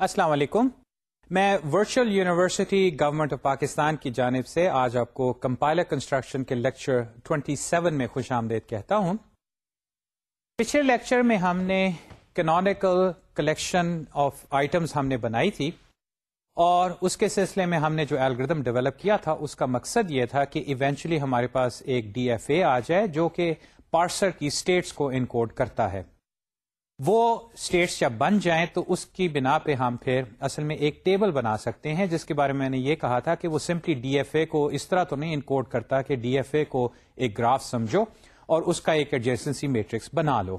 السلام علیکم۔ میں virtual university government of Pakistan کی جانب سے آج آپ کو کمپائلر کنسٹرکشن کے لیکچر 27 میں خوش آمدید کہتا ہوں۔ پچھلے لیکچر میں ہم نے کنونیکل کلیکشن آف آئٹمس ہم نے بنائی تھی اور اس کے سلسلے میں ہم نے جو الگریدم ڈیولپ کیا تھا، اس کا مقصد یہ تھا کہ ایونچولی ہمارے پاس ایک ڈی ایف اے آ جائے جو کہ پارسر کی اسٹیٹس کو انکوڈ کرتا ہے۔ وہ اسٹیٹس جب بن جائیں تو اس کی بنا پہ ہم پھر اصل میں ایک ٹیبل بنا سکتے ہیں، جس کے بارے میں نے یہ کہا تھا کہ وہ سمپلی ڈی ایف اے کو اس طرح تو نہیں انکوڈ کرتا کہ ڈی ایف اے کو ایک گراف سمجھو اور اس کا ایک ایڈجسٹنسی میٹرکس بنا لو۔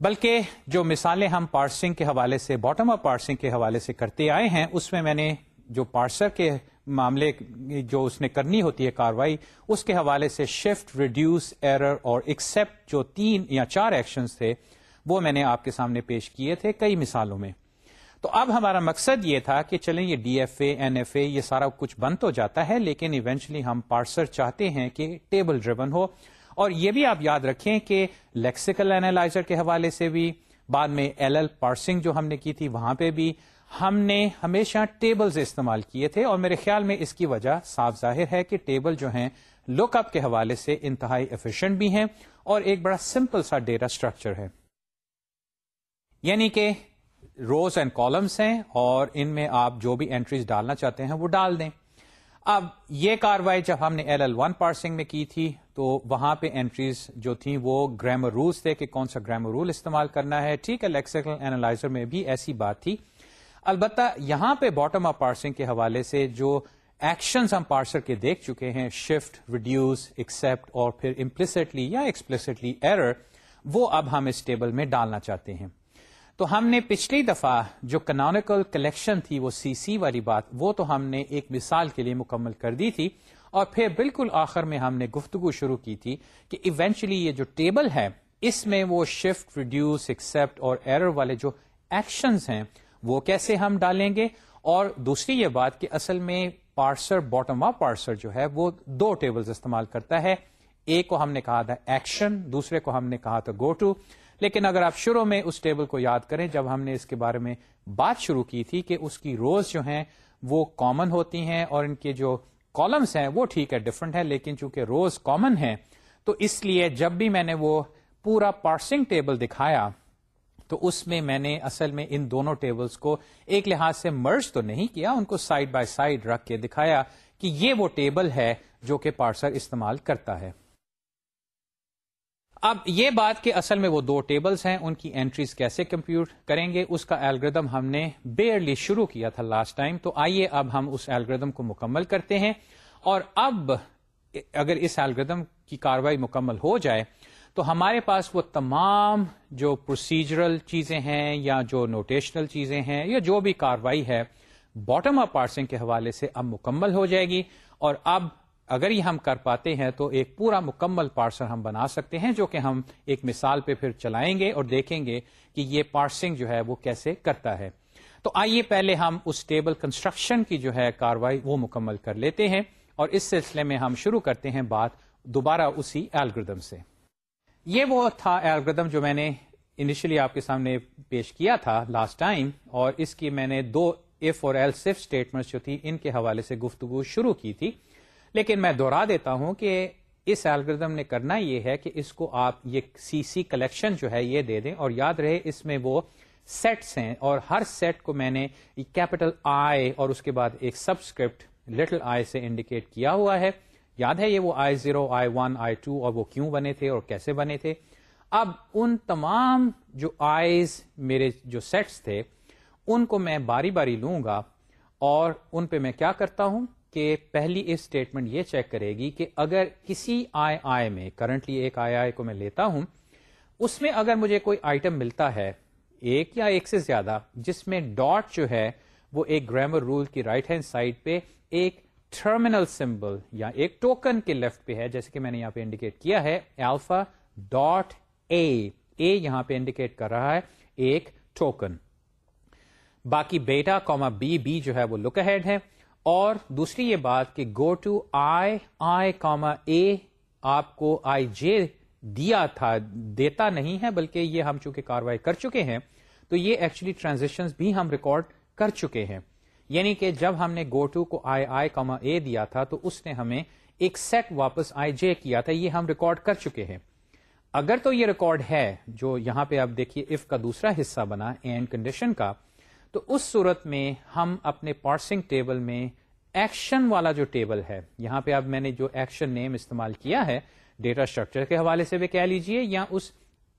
بلکہ جو مثالیں ہم پارسنگ کے حوالے سے باٹم اپ پارسنگ کے حوالے سے کرتے آئے ہیں، اس میں میں نے جو پارسر کے معاملے جو اس نے کرنی ہوتی ہے کاروائی، اس کے حوالے سے شفٹ ریڈیوس ایرر اور ایکسپٹ جو تین یا چار ایکشنز تھے وہ میں نے آپ کے سامنے پیش کیے تھے کئی مثالوں میں۔ تو اب ہمارا مقصد یہ تھا کہ چلیں یہ D F A, N F A, یہ سارا کچھ بند تو جاتا ہے، لیکن ایونچلی ہم پارسر چاہتے ہیں کہ ٹیبل ڈریون ہو۔ اور یہ بھی آپ یاد رکھیں کہ لیکسیکل اینالائزر کے حوالے سے بھی، بعد میں ایل ایل پارسنگ جو ہم نے کی تھی وہاں پہ بھی ہم نے ہمیشہ ٹیبلز استعمال کیے تھے۔ اور میرے خیال میں اس کی وجہ صاف ظاہر ہے کہ ٹیبل جو ہیں لک اپ کے حوالے سے انتہائی ایفیشنٹ بھی ہیں۔ اور ایک بڑا سمپل سا ڈیٹا اسٹرکچر ہے۔ یعنی کہ روز اینڈ کالمس ہیں اور ان میں آپ جو بھی اینٹریز ڈالنا چاہتے ہیں وہ ڈال دیں۔ اب یہ کاروائی جب ہم نے ایل ایل ون پارسنگ میں کی تھی تو وہاں پہ انٹریز جو تھیں وہ گرامر رولس تھے کہ کون سا گرامر رول استعمال کرنا ہے۔ ٹھیک ہے لیکسیکل اینالائزر میں بھی ایسی بات تھی۔ البتہ یہاں پہ باٹم آف پارسنگ کے حوالے سے جو ایکشنز ہم پارسر کے دیکھ چکے ہیں شفٹ ریڈیوس ایکسپٹ اور پھر امپلسٹلی یا ایکسپلسٹلی ایرر وہ اب ہم اس ٹیبل میں ڈالنا چاہتے ہیں۔ تو ہم نے پچھلی دفعہ جو کنونیکل کلیکشن تھی، وہ سی سی والی بات، وہ تو ہم نے ایک مثال کے لیے مکمل کر دی تھی۔ اور پھر بالکل آخر میں ہم نے گفتگو شروع کی تھی کہ ایونچولی یہ جو ٹیبل ہے، اس میں وہ شفٹ ریڈیوس ایکسپٹ اور ایرر والے جو ایکشنز ہیں، وہ کیسے ہم ڈالیں گے؟ اور دوسری یہ بات کہ اصل میں پارسر باٹم اپ پارسر جو ہے، وہ دو ٹیبلز استعمال کرتا ہے۔ ایک کو ہم نے کہا تھا ایکشن دوسرے کو ہم نے کہا تھا گو ٹو لیکن اگر آپ شروع میں اس ٹیبل کو یاد کریں، جب ہم نے اس کے بارے میں بات شروع کی تھی کہ اس کی روز جو ہیں وہ کامن ہوتی ہیں اور ان کے جو کالمس ہیں وہ ٹھیک ہے ڈفرنٹ ہے لیکن چونکہ روز کامن ہے تو اس لیے جب بھی میں نے وہ پورا پارسنگ ٹیبل دکھایا، تو اس میں میں نے اصل میں ان دونوں ٹیبلز کو ایک لحاظ سے مرج تو نہیں کیا، ان کو سائڈ بائی سائڈ رکھ کے دکھایا کہ یہ وہ ٹیبل ہے جو کہ پارسر استعمال کرتا ہے۔ اب یہ بات کہ اصل میں وہ دو ٹیبلز ہیں، ان کی انٹریز کیسے کمپیوٹ کریں گے، اس کا الگریدم ہم نے بیئرلی شروع کیا تھا لاسٹ ٹائم تو آئیے اب ہم اس الگریدم کو مکمل کرتے ہیں۔ اور اب اگر اس الگریدم کی کاروائی مکمل ہو جائے، تو ہمارے پاس وہ تمام جو پروسیجرل چیزیں ہیں یا جو نوٹیشنل چیزیں ہیں یا جو بھی کاروائی ہے باٹم اپ پارسنگ کے حوالے سے اب مکمل ہو جائے گی۔ اور اب اگر یہ ہم کر پاتے ہیں تو ایک پورا مکمل پارسر ہم بنا سکتے ہیں جو کہ ہم ایک مثال پہ پھر چلائیں گے اور دیکھیں گے کہ یہ پارسنگ جو ہے وہ کیسے کرتا ہے۔ تو آئیے پہلے ہم اس ٹیبل کنسٹرکشن کی جو ہے کاروائی وہ مکمل کر لیتے ہیں اور اس سلسلے میں ہم شروع کرتے ہیں بات دوبارہ اسی ایلگردم سے۔ یہ وہ تھا ایلگردم جو میں نے انیشلی آپ کے سامنے پیش کیا تھا لاسٹ ٹائم اور اس کی میں نے دو ایف اور ایل سف اسٹیٹمنٹ جو تھی ان کے حوالے سے گفتگو شروع کی تھی۔ لیکن میں دوہرا دیتا ہوں کہ اس الگریدم نے کرنا یہ ہے کہ اس کو آپ یہ سی سی کلیکشن جو ہے یہ دے دیں اور یاد رہے اس میں وہ سیٹس ہیں اور ہر سیٹ کو میں نے کیپٹل آئی اور اس کے بعد ایک سبسکرپٹ لٹل آئی سے انڈیکیٹ کیا ہوا ہے۔ یاد ہے یہ وہ I zero I one I two اور وہ کیوں بنے تھے اور کیسے بنے تھے؟ اب ان تمام جو آئیز میرے جو سیٹس تھے، ان کو میں باری باری لوں گا اور ان پہ میں کیا کرتا ہوں؟ کہ پہلی اسٹیٹمنٹ یہ چیک کرے گی کہ اگر کسی آئی آئی میں کرنٹلی ایک آئی آئی کو میں لیتا ہوں، اس میں اگر مجھے کوئی آئٹم ملتا ہے، ایک یا ایک سے زیادہ، جس میں ڈاٹ جو ہے وہ ایک گرامر رول کی رائٹ ہینڈ سائڈ پہ ایک ٹرمینل سمبل یا ایک ٹوکن کے لیفٹ پہ ہے، جیسے کہ میں نے یہاں پہ انڈیکیٹ کیا ہے الفا ڈاٹ اے اے یہاں پہ انڈیکیٹ کر رہا ہے ایک ٹوکن باقی بیٹا کوما بی بی جو ہے وہ لک ہیڈ ہے. اور دوسری یہ بات کہ go to I I comma اے آپ کو آئی جے دیا تھا، دیتا نہیں ہے، بلکہ یہ ہم چونکہ کاروائی کر چکے ہیں، تو یہ ایکچولی ٹرانزیکشن بھی ہم ریکارڈ کر چکے ہیں۔ یعنی کہ جب ہم نے گو ٹو کو آئی آئی کاما اے دیا تھا، تو اس نے ہمیں ایک سیٹ واپس آئی جے کیا تھا، یہ ہم ریکارڈ کر چکے ہیں۔ اگر تو یہ ریکارڈ ہے، جو یہاں پہ آپ دیکھیے اف کا دوسرا حصہ بنا اینڈ کنڈیشن کا تو اس صورت میں ہم اپنے پارسنگ ٹیبل میں ایکشن والا جو ٹیبل ہے، یہاں پہ اب میں نے جو ایکشن نیم استعمال کیا ہے ڈیٹا اسٹرکچر کے حوالے سے بھی کہہ لیجیے، یا اس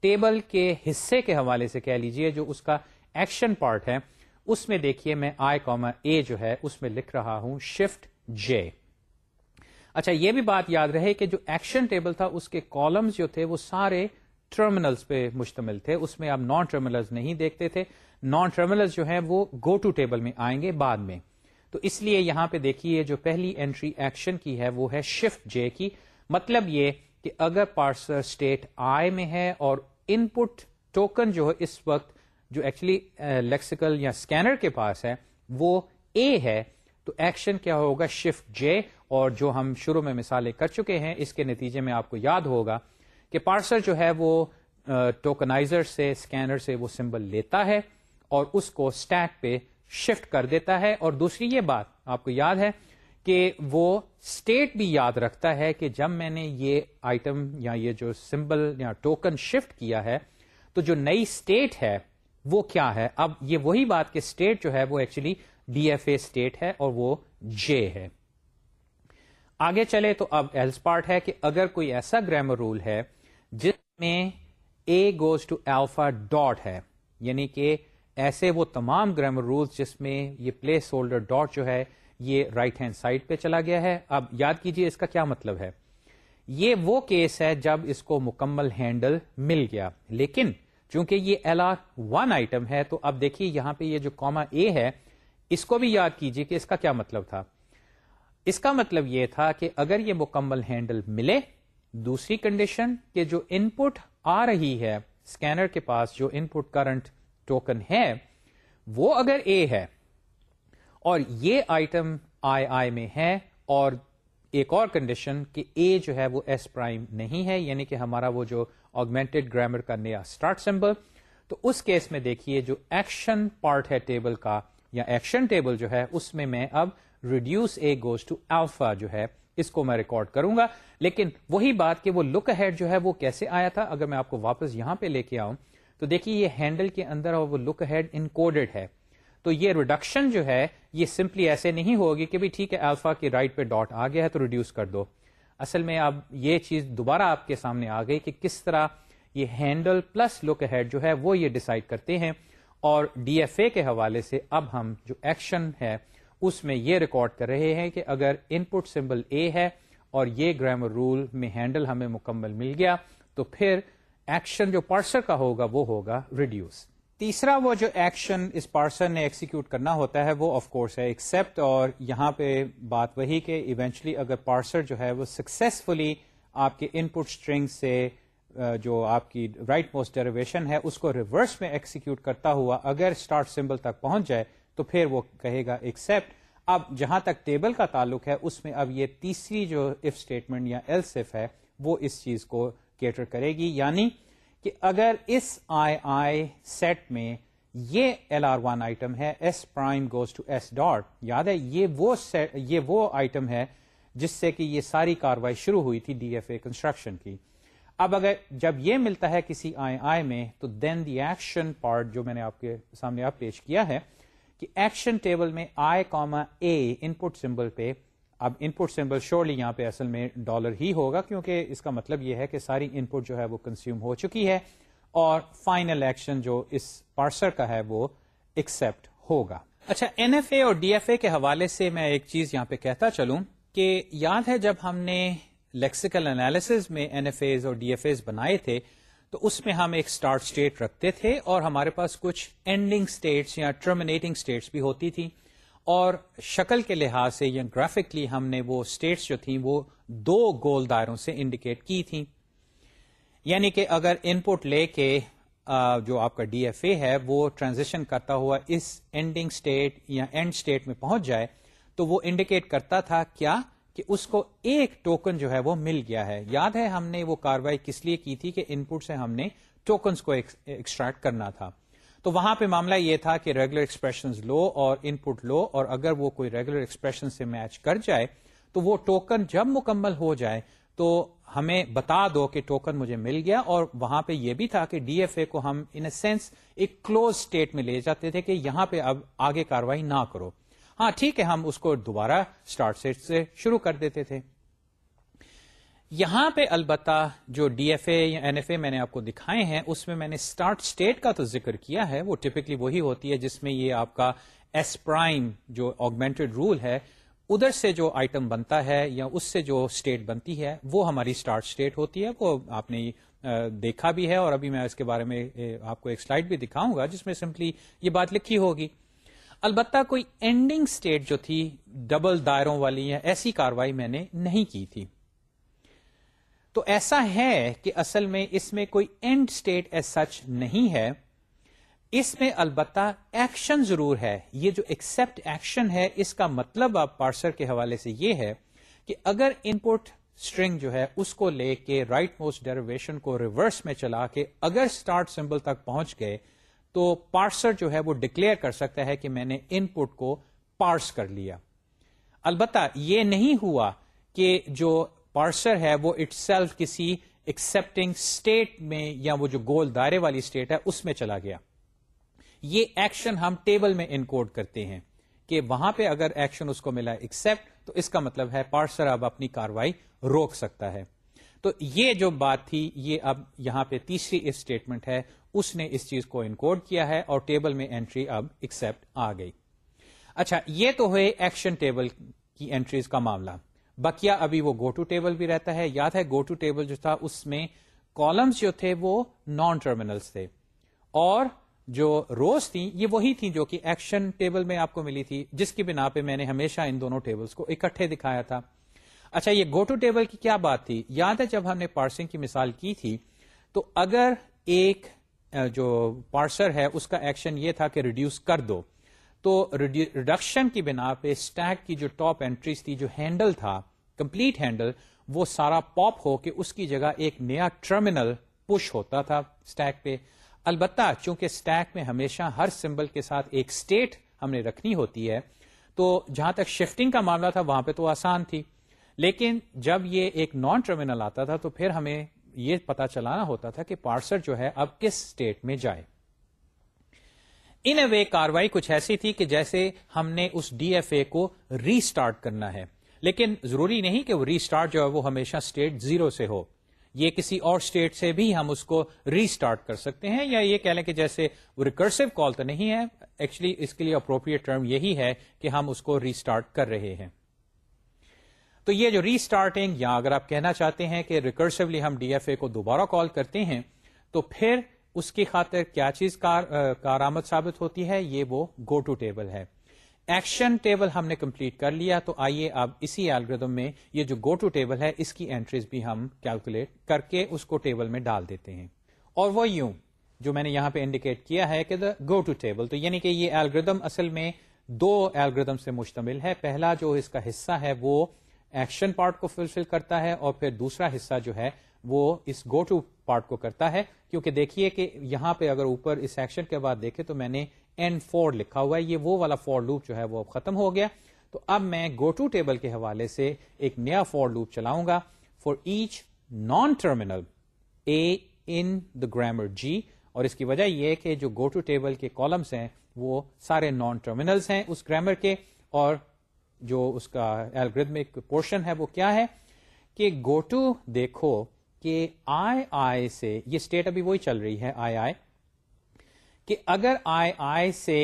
ٹیبل کے حصے کے حوالے سے کہہ لیجیے جو اس کا ایکشن پارٹ ہے، اس میں دیکھیے میں آئی کاما اے جو ہے، اس میں لکھ رہا ہوں شفٹ جے۔ اچھا یہ بھی بات یاد رہے کہ جو ایکشن ٹیبل تھا، اس کے کالمز جو تھے، وہ سارے ٹرمینلز پہ مشتمل تھے، اس میں آپ نان ٹرمینلز نہیں دیکھتے تھے۔ نان ٹرمینلز جو ہیں وہ گو ٹو ٹیبل میں آئیں گے بعد میں۔ تو اس لیے یہاں پہ دیکھیے جو پہلی انٹری ایکشن کی ہے وہ ہے شفٹ جے کی۔ مطلب یہ کہ اگر پارسر اسٹیٹ آئی میں ہے اور ان پٹ ٹوکن جو ہے اس وقت جو ایکچولی لیکسیکل uh, یا اسکینر کے پاس ہے وہ اے ہے۔ تو ایکشن کیا ہوگا شفٹ جے اور جو ہم شروع میں مثالیں کر چکے ہیں اس کے نتیجے میں آپ کو یاد ہوگا کہ پارسر جو ہے وہ uh, ٹوکنائزر سے اسکینر سے وہ سمبل لیتا ہے۔ اور اس کو اسٹیک پہ شفٹ کر دیتا ہے۔ اور دوسری یہ بات آپ کو یاد ہے کہ وہ اسٹیٹ بھی یاد رکھتا ہے کہ جب میں نے یہ آئٹم یا یہ جو سمبل یا ٹوکن شفٹ کیا ہے، تو جو نئی اسٹیٹ ہے، وہ کیا ہے؟ اب یہ وہی بات کہ اسٹیٹ جو ہے، وہ actually D F A state ہے اور وہ جے ہے۔ آگے چلے تو اب ایلس پارٹ ہے کہ اگر کوئی ایسا گرامر رول ہے جس میں A goes to alpha dot ہے یعنی کہ ایسے وہ تمام گرامر رولس جس میں یہ پلیس ہولڈر ڈاٹ جو ہے یہ رائٹ ہینڈ سائڈ پہ چلا گیا ہے۔ اب یاد کیجیے اس کا کیا مطلب ہے۔ یہ وہ کیس ہے جب اس کو مکمل ہینڈل مل گیا۔ لیکن چونکہ یہ ایل آر ون آئٹم ہے تو اب دیکھیے یہاں پہ یہ جو کوما اے ہے، اس کو بھی یاد کیجیے کہ اس کا کیا مطلب تھا۔ اس کا مطلب یہ تھا کہ اگر یہ مکمل ہینڈل ملے، دوسری کنڈیشن کہ جو ان پٹ آ رہی ہے اسکینر کے پاس جو ان پٹ کرنٹ ٹوکن ہے وہ اگر اے ہے اور یہ آئٹم آئی آئی میں ہے اور ایک اور کنڈیشن کہ اے جو ہے وہ ایس پرائم نہیں ہے یعنی کہ ہمارا وہ جو آگمنٹڈ گرامر کا نیا اسٹارٹ سمبل تو اس کیس میں دیکھیے جو ایکشن پارٹ ہے ٹیبل کا یا ایکشن ٹیبل جو ہے، اس میں میں اب reduce A goes to alpha جو ہے، اس کو میں ریکارڈ کروں گا۔ لیکن وہی بات کہ وہ لک ہیڈ جو ہے وہ کیسے آیا تھا، اگر میں آپ کو واپس یہاں پہ لے کے آؤں تو دیکھیے یہ ہینڈل کے اندر اور وہ لک ہیڈ انکوڈیڈ ہے۔ تو یہ ریڈکشن جو ہے، یہ سمپلی ایسے نہیں ہوگی کہ بھی ٹھیک ہے الفا کی رائٹ پہ ڈاٹ آ گیا ہے تو ریڈیوس کر دو۔ اصل میں اب یہ چیز دوبارہ آپ کے سامنے آ گئی کہ کس طرح یہ ہینڈل پلس لک ہیڈ جو ہے وہ یہ ڈسائڈ کرتے ہیں۔ اور ڈی ایف اے کے حوالے سے اب ہم جو ایکشن ہے، اس میں یہ ریکارڈ کر رہے ہیں کہ اگر ان پٹ سمبل اے ہے اور یہ گرامر رول میں ہینڈل ہمیں مکمل مل گیا، تو پھر ایکشن جو پارسر کا ہوگا، وہ ہوگا ریڈیوس تیسرا وہ جو ایکشن اس پارسر نے ایکسیکیوٹ کرنا ہوتا ہے، وہ آف کورس ہے ایکسپٹ اور یہاں پہ بات وہی کہ ایونچلی اگر پارسر جو ہے وہ سکسیسفلی آپ کے ان پٹ اسٹرنگ سے جو آپ کی رائٹ موسٹ ڈیریویشن ہے، اس کو ریورس میں ایکسیکیوٹ کرتا ہوا اگر اسٹارٹ سمبل تک پہنچ جائے تو پھر وہ کہے گا ایکسپٹ اب جہاں تک ٹیبل کا تعلق ہے، اس میں اب یہ تیسری جو اف اسٹیٹمنٹ یا ایلسف ہے، وہ اس چیز کو کیٹر کرے گی یعنی کہ اگر اس آئی آئی سیٹ میں یہ ایل آر ون آئٹم ہے، S prime goes to S dot, یاد ہے، یہ وہ یہ وہ آئٹم ہے جس سے کہ یہ ساری کاروائی شروع ہوئی تھی ڈی ایف اے کنسٹرکشن کی۔ اب اگر جب یہ ملتا ہے کسی آئی آئی میں، تو دین دی ایکشن پارٹ جو میں نے آپ کے سامنے آپ پیش کیا ہے، کہ ایکشن ٹیبل میں آئی کاما اے ان پٹ سمبل پہ اب ان پٹ سمبل شیورلی یہاں پہ اصل میں ڈالر ہی ہوگا، کیونکہ اس کا مطلب یہ ہے کہ ساری ان پٹ جو ہے وہ کنزیوم ہو چکی ہے اور فائنل ایکشن جو اس پارسر کا ہے وہ ایکسپٹ ہوگا۔ اچھا این ایف اے اور ڈی ایف اے کے حوالے سے میں ایک چیز یہاں پہ کہتا چلوں کہ یاد ہے جب ہم نے لیکسیکل انالیس میں این ایف ایز اور ڈی ایف ایز بنائے تھے، تو اس میں ہم ایک اسٹارٹ اسٹیٹ رکھتے تھے اور ہمارے پاس کچھ اینڈنگ اسٹیٹس یا ٹرمینیٹنگ اسٹیٹس بھی ہوتی تھیں۔ اور شکل کے لحاظ سے یا گرافکلی ہم نے وہ اسٹیٹس جو تھیں وہ دو گول دائروں سے انڈیکیٹ کی تھیں۔ یعنی کہ اگر ان پٹ لے کے جو آپ کا ڈی ایف اے ہے، وہ ٹرانزیشن کرتا ہوا اس اینڈنگ اسٹیٹ یا اینڈ اسٹیٹ میں پہنچ جائے، تو وہ انڈیکیٹ کرتا تھا کیا؟ کہ اس کو ایک ٹوکن جو ہے وہ مل گیا ہے۔ یاد ہے ہم نے وہ کاروائی کس لیے کی تھی کہ ان پٹ سے ہم نے ٹوکنس کو ایکسٹریکٹ کرنا تھا۔ تو وہاں پہ معاملہ یہ تھا کہ ریگولر ایکسپریشن لو اور ان پٹ لو اور اگر وہ کوئی ریگولر ایکسپریشن سے میچ کر جائے تو وہ ٹوکن جب مکمل ہو جائے تو ہمیں بتا دو کہ ٹوکن مجھے مل گیا اور وہاں پہ یہ بھی تھا کہ ڈی ایف اے کو ہم ان اے سینس ایک کلوز اسٹیٹ میں لے جاتے تھے کہ یہاں پہ اب آگے کاروائی نہ کرو۔ ہاں ٹھیک ہے، ہم اس کو دوبارہ اسٹارٹ سیٹ سے شروع کر دیتے تھے۔ یہاں پہ البتہ جو ڈی ایف اے یا این ایف اے میں نے آپ کو دکھائے ہیں، اس میں میں نے اسٹارٹ اسٹیٹ کا تو ذکر کیا ہے، وہ ٹپکلی وہی ہوتی ہے جس میں یہ آپ کا ایس پرائم جو آگمنٹڈ رول ہے، ادھر سے جو آئٹم بنتا ہے یا اس سے جو اسٹیٹ بنتی ہے، وہ ہماری اسٹارٹ اسٹیٹ ہوتی ہے، وہ آپ نے دیکھا بھی ہے اور ابھی میں اس کے بارے میں آپ کو ایک سلائڈ بھی دکھاؤں گا جس میں سمپلی یہ بات لکھی ہوگی۔ البتہ کوئی اینڈنگ اسٹیٹ جو تھی ڈبل دائروں والی یا ایسی کاروائی میں نے نہیں کی تھی۔ تو ایسا ہے کہ اصل میں اس میں کوئی اینڈ اسٹیٹ ایز سچ نہیں ہے۔ اس میں البتہ ایکشن ضرور ہے۔ یہ جو ایکسپٹ ایکشن ہے، اس کا مطلب آپ پارسر کے حوالے سے یہ ہے کہ اگر ان پٹ اسٹرنگ جو ہے، اس کو لے کے رائٹ موسٹ ڈیریویشن کو ریورس میں چلا کے اگر اسٹارٹ سمبل تک پہنچ گئے، تو پارسر جو ہے وہ ڈکلیئر کر سکتا ہے کہ میں نے ان پٹ کو پارس کر لیا۔ البتہ یہ نہیں ہوا کہ جو پارسر ہے وہ اٹ سیلف کسی ایکسپٹنگ اسٹیٹ میں یا وہ جو گول دائرے والی اسٹیٹ ہے، اس میں چلا گیا۔ یہ ایکشن ہم ٹیبل میں انکوڈ کرتے ہیں کہ وہاں پہ اگر ایکشن اس کو ملا ایکسپٹ تو اس کا مطلب ہے پارسر اب اپنی کاروائی روک سکتا ہے۔ تو یہ جو بات تھی، یہ اب یہاں پہ تیسری اسٹیٹمنٹ ہے، اس نے اس چیز کو انکوڈ کیا ہے اور ٹیبل میں انٹری اب ایکسپٹ آ گئی۔ اچھا یہ تو ہوئے ایکشن ٹیبل کی انٹریز کا معاملہ۔ بکیا ابھی وہ گو ٹو ٹیبل بھی رہتا ہے۔ یاد ہے گو ٹو ٹیبل جو تھا، اس میں کالمس جو تھے وہ نان ٹرمینلس تھے۔ اور جو روز تھیں، یہ وہی تھیں جو کہ ایکشن ٹیبل میں آپ کو ملی تھی، جس کی بنا پہ میں نے ہمیشہ ان دونوں ٹیبلز کو اکٹھے دکھایا تھا۔ اچھا یہ گو ٹو ٹیبل کی کیا بات تھی؟ یاد ہے جب ہم نے پارسنگ کی مثال کی تھی، تو اگر ایک، جو پارسر ہے، اس کا ایکشن یہ تھا کہ ریڈیوس کر دو۔ تو ریڈکشن کی بنا پہ اسٹیک کی جو ٹاپ اینٹریز تھی، جو ہینڈل تھا کمپلیٹ ہینڈل وہ سارا پاپ ہو کہ اس کی جگہ ایک نیا ٹرمینل پش ہوتا تھا اسٹیک پہ۔ البتہ چونکہ اسٹیک میں ہمیشہ ہر سمبل کے ساتھ ایک اسٹیٹ ہم نے رکھنی ہوتی ہے، تو جہاں تک شفٹنگ کا معاملہ تھا، وہاں پہ تو آسان تھی۔ لیکن جب یہ ایک نان ٹرمینل آتا تھا، تو پھر ہمیں یہ پتا چلانا ہوتا تھا کہ پارسر جو ہے، اب کس اسٹیٹ میں جائے۔ ان اے وے کاروائی کچھ ایسی تھی کہ جیسے ہم نے اس ڈی ایف اے کو ریسٹارٹ کرنا ہے۔ لیکن ضروری نہیں کہ وہ ری جو ہے وہ ہمیشہ اسٹیٹ زیرو سے ہو۔ یہ کسی اور اسٹیٹ سے بھی ہم اس کو ری اسٹارٹ کر سکتے ہیں یا یہ کہہ لیں کہ جیسے وہ ریکرسو کال تو نہیں ہے۔ ایکچولی اس کے لیے اپروپریٹ ٹرم یہی ہے کہ ہم اس کو ری اسٹارٹ کر رہے ہیں۔ تو یہ جو ری اسٹارٹنگ یا اگر آپ کہنا چاہتے ہیں کہ ریکرسولی ہم ڈی ایف اے کو دوبارہ کال کرتے ہیں، تو پھر اس کی خاطر کیا چیز کارآمد ثابت ہوتی ہے؟ یہ وہ گو ٹو ٹیبل ہے۔ ایکشن ٹیبل ہم نے کمپلیٹ کر لیا، تو آئیے اب اسی الگریدم میں یہ جو گو ٹو ٹیبل ہے، اس کی اینٹریز بھی ہم کیلکولیٹ کر کے اس کو ٹیبل میں ڈال دیتے ہیں۔ اور وہ یوں، جو میں نے یہاں پہ انڈیکیٹ کیا ہے کہ دا گو ٹو ٹیبل تو یعنی کہ یہ الگریدم اصل میں دو الگریدم سے مشتمل ہے۔ پہلا جو اس کا حصہ ہے، وہ ایکشن پارٹ کو فلفل کرتا ہے اور پھر دوسرا حصہ جو ہے وہ اس گو ٹو پارٹ کو کرتا ہے، کیونکہ دیکھیے کہ یہاں پہ اگر اوپر اس ایکشن کے بعد دیکھے تو میں نے این فور لکھا ہوا ہے، یہ وہ والا فور لوپ جو ہے وہ اب ختم ہو گیا۔ تو اب میں گو ٹو ٹیبل کے حوالے سے ایک نیا فور لوپ چلاؤں گا۔ For each non terminal A in the grammar G اور اس کی وجہ یہ کہ جو گو ٹو ٹیبل کے کالمس ہیں، وہ سارے نان ٹرمینلس ہیں اس گرامر کے۔ اور جو اس کا الگریدمک پورشن ہے وہ کیا ہے؟ کہ گو ٹو دیکھو کہ آئی آئی سے، یہ اسٹیٹ ابھی وہی چل رہی ہے آئی آئی کہ اگر آئی آئی سے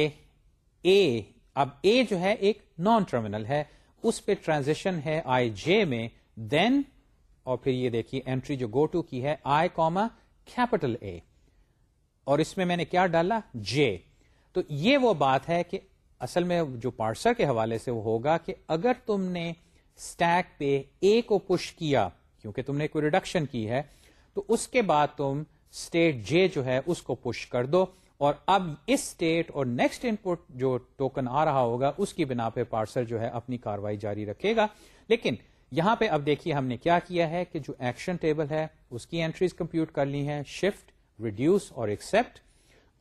اے اب اے جو ہے ایک نان ٹرمینل ہے، اس پہ ٹرانزیشن ہے آئی جے میں دین اور پھر یہ دیکھیے اینٹری جو گو ٹو کی ہے آئی کوما کیپٹل اے اور اس میں میں نے کیا ڈالا؟ جے تو یہ وہ بات ہے کہ اصل میں جو پارسر کے حوالے سے وہ ہوگا کہ اگر تم نے اسٹیک پہ اے کو پش کیا کیونکہ تم نے کوئی ریڈکشن کی ہے، تو اس کے بعد تم اسٹیٹ جے جو ہے اس کو پش کر دو اور اب اس اسٹیٹ اور نیکسٹ ان پٹ جو ٹوکن آ رہا ہوگا، اس کی بنا پہ پارسر جو ہے اپنی کاروائی جاری رکھے گا۔ لیکن یہاں پہ اب دیکھیے ہم نے کیا کیا ہے کہ جو ایکشن ٹیبل ہے، اس کی اینٹریز کمپیوٹ کر لی ہیں شفٹ ریڈیوس اور ایکسپٹ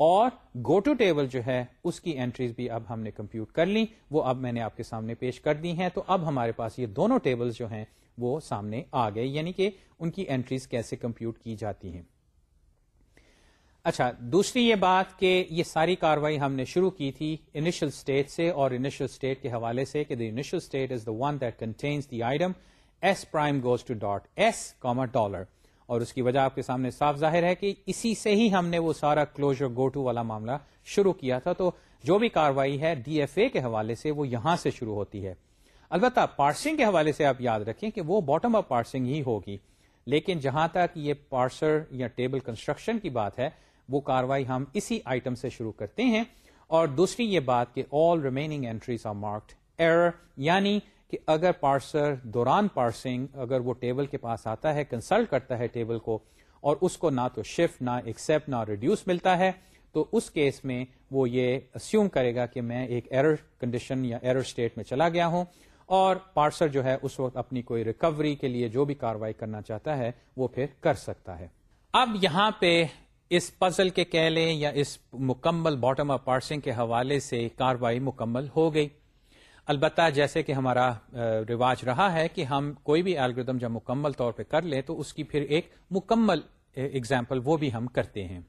اور گو ٹو ٹیبل جو ہے، اس کی اینٹریز بھی اب ہم نے کمپیوٹ کر لی، وہ اب میں نے آپ کے سامنے پیش کر دی ہیں۔ تو اب ہمارے پاس یہ دونوں ٹیبل جو ہیں وہ سامنے آ گئے یعنی کہ ان کی اینٹریز کیسے کمپیوٹ کی جاتی ہیں۔ اچھا دوسری یہ بات کہ یہ ساری کاروائی ہم نے شروع کی تھی انیشل اسٹیٹ سے اور انیشل اسٹیٹ کے حوالے سے کہ the initial state is the one that contains the item S prime goes to dot S comma dollar اور اس کی وجہ آپ کے سامنے صاف ظاہر ہے کہ اسی سے ہی ہم نے وہ سارا کلوجر گو ٹو والا معاملہ شروع کیا تھا۔ تو جو بھی کاروائی ہے ڈی ایف اے کے حوالے سے وہ یہاں سے شروع ہوتی ہے۔ البتہ پارسنگ کے حوالے سے آپ یاد رکھیں کہ وہ باٹم اپ پارسنگ ہی ہوگی۔ لیکن جہاں تک یہ پارسر یا ٹیبل کنسٹرکشن کی بات ہے، وہ کاروائی ہم اسی آئٹم سے شروع کرتے ہیں۔ اور دوسری یہ بات کہ all remaining entries are marked error یعنی کہ اگر پارسر دوران پارسنگ اگر وہ ٹیبل کے پاس آتا ہے کنسلٹ کرتا ہے ٹیبل کو، اور اس کو نہ تو شفٹ نہ ایکسپٹ نہ ریڈیوس ملتا ہے، تو اس کیس میں وہ یہ اسیوم کرے گا کہ میں ایک ایرر کنڈیشن یا ایرر اسٹیٹ میں چلا گیا ہوں۔ اور پارسر جو ہے اس وقت اپنی کوئی ریکوری کے لیے جو بھی کاروائی کرنا چاہتا ہے، وہ پھر کر سکتا ہے۔ اب یہاں پہ اس پزل کے کہہ لیں یا اس مکمل باٹم آف پارسنگ کے حوالے سے کاروائی مکمل ہو گئی۔ البتہ جیسے کہ ہمارا رواج رہا ہے کہ ہم کوئی بھی الگریدم جب مکمل طور پہ کر لیں تو اس کی پھر ایک مکمل اگزامپل وہ بھی ہم کرتے ہیں۔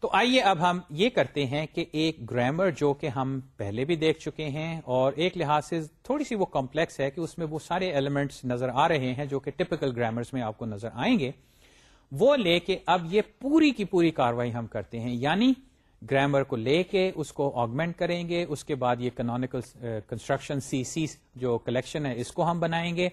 تو آئیے اب ہم یہ کرتے ہیں کہ ایک گرامر جو کہ ہم پہلے بھی دیکھ چکے ہیں اور ایک لحاظ سے تھوڑی سی وہ کمپلیکس ہے کہ اس میں وہ سارے ایلیمنٹس نظر آ رہے ہیں جو کہ ٹپکل گرامرس میں آپ کو نظر آئیں گے، وہ لے کے اب یہ پوری کی پوری کاروائی ہم کرتے ہیں۔ یعنی گرامر کو لے کے اس کو آگمنٹ کریں گے، اس کے بعد یہ کنونیکل کنسٹرکشن سی سی جو کلیکشن ہے، اس کو ہم بنائیں گے۔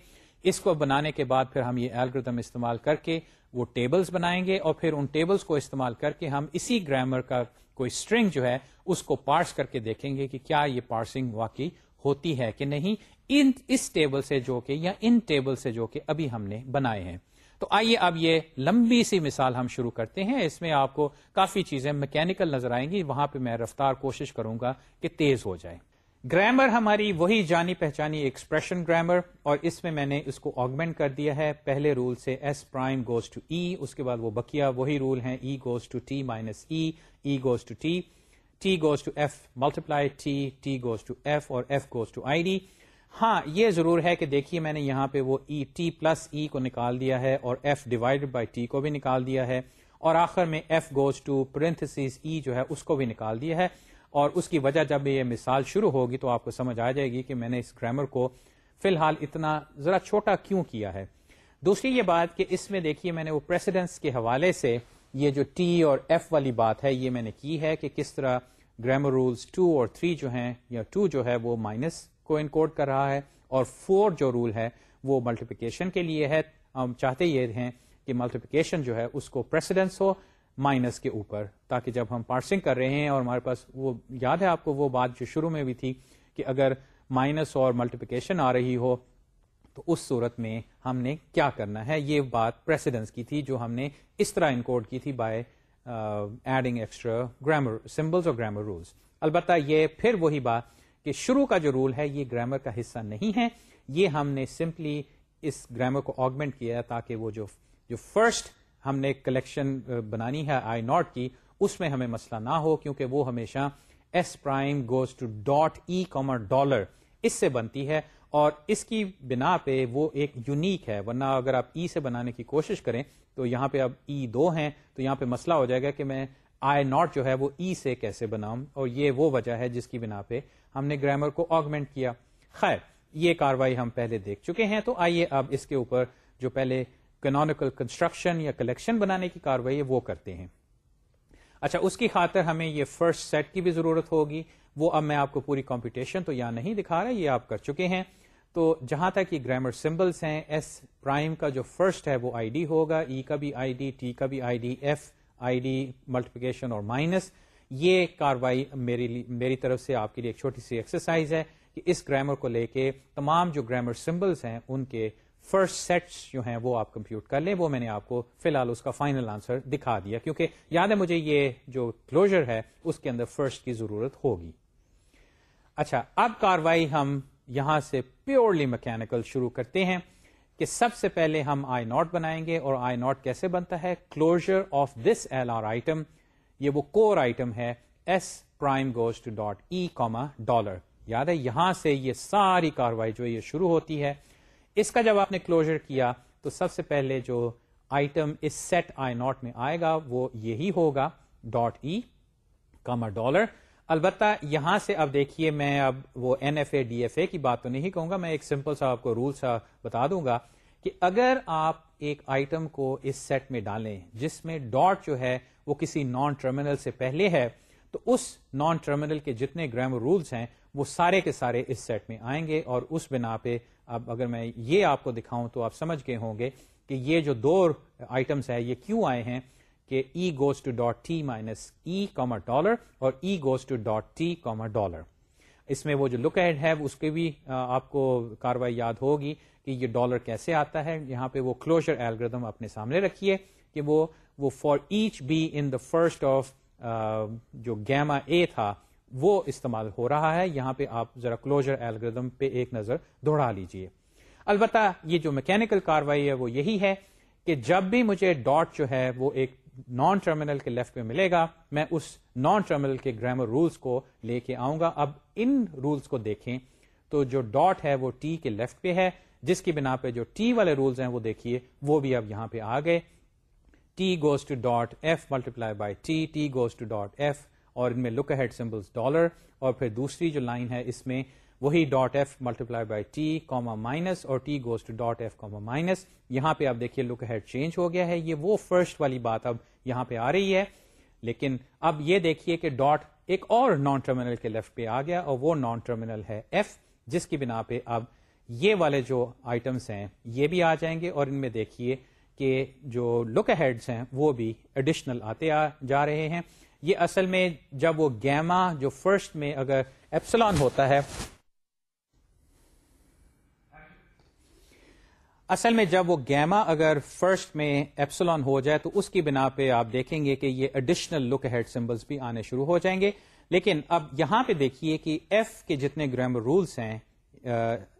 اس کو بنانے کے بعد پھر ہم یہ الگریدم استعمال کر کے وہ ٹیبلز بنائیں گے اور پھر ان ٹیبلز کو استعمال کر کے ہم اسی گرامر کا کوئی اسٹرنگ جو ہے اس کو پارس کر کے دیکھیں گے کہ کیا یہ پارسنگ واقعی ہوتی ہے کہ نہیں، ان اس ٹیبل سے جو کہ یا ان ٹیبل سے جو کہ ابھی ہم نے بنائے ہیں۔ تو آئیے اب یہ لمبی سی مثال ہم شروع کرتے ہیں۔ اس میں آپ کو کافی چیزیں میکینکل نظر آئیں گی۔ وہاں پہ میں رفتار کوشش کروں گا کہ تیز ہو جائے گرامر ہماری وہی جانی پہچانی ایکسپریشن گرامر اور اس میں میں نے اس کو آگمنٹ کر دیا ہے۔ پہلے رول سے S prime goes to E اس کے بعد وہ بکیا وہی رول ہیں۔ E goes to T minus E E goes to T T goes to F multiply T T goes to F اور F goes to I D ہاں یہ ضرور ہے کہ دیکھیے میں نے یہاں پہ وہ ای ٹی پلس ای کو نکال دیا ہے، اور ایف ڈیوائڈیڈ بائی ٹی کو بھی نکال دیا ہے۔ اور آخر میں F goes to parenthesis E جو ہے، اس کو بھی نکال دیا ہے۔ اور اس کی وجہ جب یہ مثال شروع ہوگی تو آپ کو سمجھ آ جائے گی کہ میں نے اس گرامر کو فی الحال اتنا ذرا چھوٹا کیوں کیا ہے۔ دوسری یہ بات کہ اس میں دیکھیے میں نے وہ پریسیڈنس کے حوالے سے یہ جو ٹی اور ایف والی بات ہے یہ میں نے کی ہے کہ کس طرح گرامر رولز ٹو اور تھری جو ہیں یا ٹو جو ہے وہ مائنس کو انکوڈ کر رہا ہے اور فور جو رول ہے وہ ملٹیپلیکیشن کے لیے ہے۔ ہم چاہتے یہ ہیں کہ ملٹیپلیکیشن جو ہے اس کو پریسیڈنس ہو۔ مائنس کے اوپر، تاکہ جب ہم پارسنگ کر رہے ہیں اور ہمارے پاس وہ یاد ہے آپ کو، وہ بات جو شروع میں بھی تھی کہ اگر مائنس اور ملٹیپلیکیشن آ رہی ہو، تو اس صورت میں ہم نے کیا کرنا ہے؟ یہ بات پریسیڈنس کی تھی جو ہم نے اس طرح انکوڈ کی تھی by adding extra grammar symbols اور گرامر رولس البتہ یہ پھر وہی بات کہ شروع کا جو رول ہے، یہ گرامر کا حصہ نہیں ہے۔ یہ ہم نے سمپلی اس گرامر کو آگمنٹ کیا تاکہ وہ جو جو فرسٹ ہم نے کلیکشن بنانی ہے آئی ناٹ کی، اس میں ہمیں مسئلہ نہ ہو کیونکہ وہ ہمیشہ S prime goes to dot E comma dollar اس سے بنتی ہے اور اس کی بنا پہ وہ ایک یونیک ہے، ورنہ اگر آپ ای سے بنانے کی کوشش کریں تو یہاں پہ اب ای دو ہیں تو یہاں پہ مسئلہ ہو جائے گا کہ میں آئی ناٹ جو ہے وہ ای سے کیسے بناؤں اور یہ وہ وجہ ہے جس کی بنا پہ ہم نے گرامر کو آگمنٹ کیا۔ خیر، یہ کاروائی ہم پہلے دیکھ چکے ہیں تو آئیے اب اس کے اوپر جو پہلے کنونیکل کنسٹرکشن یا کلیکشن بنانے کی کاروائی وہ کرتے ہیں۔ اچھا اس کی خاطر ہمیں یہ فرسٹ سیٹ کی بھی ضرورت ہوگی۔ وہ اب میں آپ کو پوری کمپٹیشن تو یہاں نہیں دکھا رہا، یہ آپ کر چکے ہیں۔ تو جہاں تک یہ گرامر سمبلس ہیں ایس پرائم کا جو فرسٹ ہے وہ آئی ڈی ہوگا ای کا بھی آئی ڈی ٹی کا بھی I D F I D multiplication اور مائنس یہ کاروائی میری میری طرف سے آپ کے لیے ایک چھوٹی سی ایکسرسائز ہے کہ اس گرامر کو لے کے تمام جو گرامر سمبلس ہیں، ان کے فرسٹ سیٹس جو ہیں وہ آپ کمپیوٹ کر لیں، وہ میں نے آپ کو فی الحال اس کا فائنل آنسر دکھا دیا، کیونکہ یاد ہے مجھے یہ جو کلوجر ہے، اس کے اندر فرسٹ کی ضرورت ہوگی۔ اچھا اب کاروائی ہم یہاں سے پیورلی میکینکل شروع کرتے ہیں کہ سب سے پہلے ہم آئی ناٹ بنائیں گے اور آئی ناٹ کیسے بنتا ہے؟ Closure of this L R item یہ وہ کور آئٹم ہے S prime goes to dot E comma dollar یاد ہے یہاں سے یہ ساری کاروائی جو یہ شروع ہوتی ہے۔ اس کا جب آپ نے کلوجر کیا، تو سب سے پہلے جو آئٹم اس سیٹ آئی ناٹ میں آئے گا، وہ یہی ہوگا ڈاٹ ای کاما ڈالر البتہ یہاں سے اب دیکھیے، میں اب وہ N F A D F A کی بات تو نہیں کہوں گا، میں ایک سمپل سا آپ کو رول سا بتا دوں گا کہ اگر آپ ایک آئٹم کو اس سیٹ میں ڈالیں، جس میں ڈاٹ جو ہے وہ کسی نان ٹرمینل سے پہلے ہے تو اس نان ٹرمینل کے جتنے گرامر رولس ہیں، وہ سارے کے سارے اس سیٹ میں آئیں گے اور اس بنا پہ اب اگر میں یہ آپ کو دکھاؤں تو آپ سمجھ گئے ہوں گے کہ یہ جو دو آئٹمس ہے یہ کیوں آئے ہیں کہ E goes to dot T minus E comma dollar اور E goes to dot T comma dollar اس میں وہ جو لک ایڈ ہے، اس کے بھی آپ کو کاروائی یاد ہوگی کہ یہ ڈالر کیسے آتا ہے۔ یہاں پہ وہ کلوجر ایلگردم اپنے سامنے رکھیے کہ وہ وہ for each B in the first of جو گیما اے تھا، وہ استعمال ہو رہا ہے۔ یہاں پہ آپ ذرا کلوجر ایلگردم پہ ایک نظر دوڑا لیجیے۔ البتہ یہ جو میکینکل کاروائی ہے، وہ یہی ہے کہ جب بھی مجھے ڈاٹ جو ہے، وہ ایک نان ٹرمینل کے لیفٹ پہ ملے گا، میں اس نان ٹرمینل کے گرامر رولس کو لے کے آؤں گا۔ اب ان رولس کو دیکھیں تو جو ڈاٹ ہے، وہ ٹی کے لیفٹ پہ ہے۔ جس کی بنا پہ جو ٹی والے رولس ہیں، وہ دیکھیے، وہ بھی اب یہاں پہ آ گئے۔ T goes to dot F multiply by T T goes to dot F اور ان میں لک ہیڈ سمبلس ڈالر اور پھر دوسری جو لائن ہے اس میں وہی dot F multiply by T comma minus اور T goes to dot F comma minus یہاں پہ آپ دیکھیے لک ہیڈ چینج ہو گیا ہے، یہ وہ فرسٹ والی بات اب یہاں پہ آ رہی ہے۔ لیکن اب یہ دیکھیے کہ ڈاٹ ایک اور نان ٹرمینل کے لیفٹ پہ آ گیا، اور وہ نان ٹرمینل ہے ایف جس کی بنا پہ اب یہ والے جو آئٹمس ہیں، یہ بھی آ جائیں گے۔ اور ان میں دیکھیے کہ جو لک ہیڈس ہیں وہ بھی ایڈیشنل آتے آ جا رہے ہیں۔ یہ اصل میں جب وہ گیما جو فرسٹ میں اگر ایپسلان ہوتا ہے، اصل میں جب وہ گیما اگر فرسٹ میں ایپسلان ہو جائے تو اس کی بنا پہ آپ دیکھیں گے کہ یہ ایڈیشنل لک ہیڈ سمبلس بھی آنے شروع ہو جائیں گے۔ لیکن اب یہاں پہ دیکھیے کہ ایف کے جتنے گرامر رولس ہیں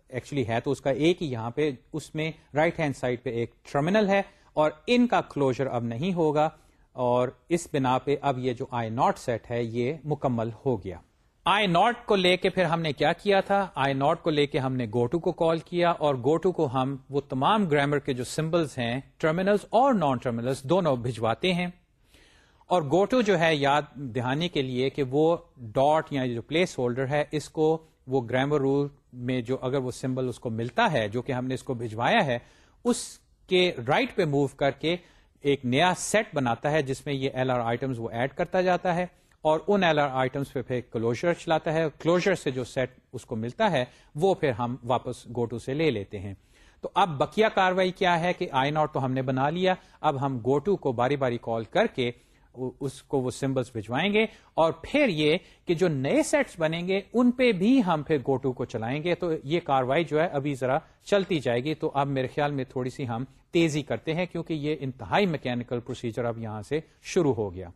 ایکچولی ہے تو اس کا ایک ہی یہاں پہ، اس میں رائٹ ہینڈ سائڈ پہ ایک ٹرمینل ہے اور ان کا کلوجر اب نہیں ہوگا اور اس بنا پہ اب یہ جو آئی ناٹ سیٹ ہے، یہ مکمل ہو گیا۔ آئی ناٹ کو لے کے پھر ہم نے کیا کیا تھا؟ آئی ناٹ کو لے کے ہم نے گوٹو کو کال کیا اور گوٹو کو ہم وہ تمام گرامر کے جو سمبلس ہیں ٹرمینلز اور نان ٹرمینلز دونوں بھجواتے ہیں۔ اور گوٹو جو ہے، یاد دہانی کے لیے کہ وہ ڈاٹ یا یعنی جو پلیس ہولڈر ہے، اس کو وہ گرامر رول میں جو اگر وہ سمبل اس کو ملتا ہے، جو کہ ہم نے اس کو بھجوایا ہے، اس کے رائٹ پہ موو کر کے ایک نیا سیٹ بناتا ہے، جس میں یہ ایل آر آئٹمس وہ ایڈ کرتا جاتا ہے اور ان ایل آر آئٹمس پہ پھر کلوجر چلاتا ہے کلوجر سے جو سیٹ اس کو ملتا ہے، وہ پھر ہم واپس گو ٹو سے لے لیتے ہیں۔ تو اب بکیا کاروائی کیا ہے کہ آئی ناٹ تو ہم نے بنا لیا، اب ہم گو ٹو کو باری باری کال کر کے اس کو وہ سمبلس بھجوائیں گے اور پھر یہ کہ جو نئے سیٹس بنیں گے، ان پہ بھی ہم پھر گوٹو کو چلائیں گے۔ تو یہ کاروائی جو ہے ابھی ذرا چلتی جائے گی۔ تو اب میرے خیال میں تھوڑی سی ہم تیزی کرتے ہیں کیونکہ یہ انتہائی میکینکل پروسیجر اب یہاں سے شروع ہو گیا۔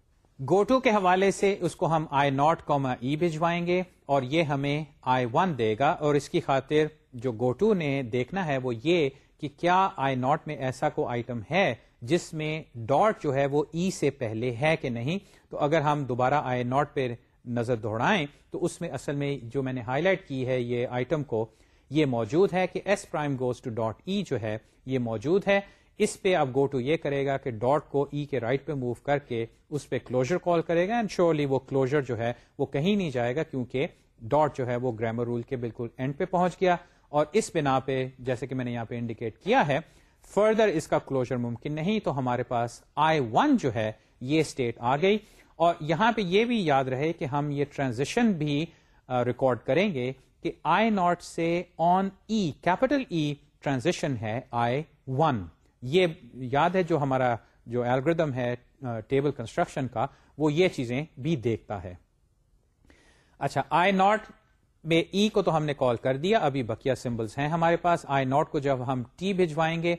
گوٹو کے حوالے سے اس کو ہم آئی ناٹ کوما ای بھجوائیں گے اور یہ ہمیں آئی ون دے گا اور اس کی خاطر جو گوٹو نے دیکھنا ہے وہ یہ کہ کیا آئی ناٹ میں ایسا کو آئٹم ہے جس میں ڈاٹ جو ہے وہ ای سے پہلے ہے کہ نہیں، تو اگر ہم دوبارہ آئی ناٹ پہ نظر دوڑائیں، تو اس میں اصل میں جو میں نے ہائی لائٹ کی ہے یہ آئٹم کو، یہ موجود ہے کہ S prime goes to dot E جو ہے یہ موجود ہے۔ اس پہ اب گو ٹو یہ کرے گا کہ ڈاٹ کو ای e کے رائٹ پہ موو کر کے اس پہ کلوجر کال کرے گا اینڈ شیورلی وہ کلوجر جو ہے وہ کہیں نہیں جائے گا کیونکہ ڈاٹ جو ہے وہ گرامر رول کے بالکل اینڈ پہ پہنچ گیا۔ اور اس بنا پہ جیسے کہ میں نے یہاں پہ انڈیکیٹ کیا ہے فردر اس کا کلوجر ممکن نہیں، تو ہمارے پاس آئی ون جو ہے، یہ اسٹیٹ آ گئی۔ اور یہاں پہ یہ بھی یاد رہے کہ ہم یہ ٹرانزیشن بھی ریکارڈ کریں گے کہ آئی ناٹ سے آن ای کیپٹل ای ٹرانزیشن ہے آئی ون یہ یاد ہے جو ہمارا جو ایلگردم ہے ٹیبل کنسٹرکشن کا، وہ یہ چیزیں بھی دیکھتا ہے۔ اچھا آئی ناٹ میں ای کو تو ہم نے کال کر دیا۔ ابھی بکیا سمبلس ہیں ہمارے پاس۔ آئی ناٹ کو جب ہم ٹی بھجوائیں گے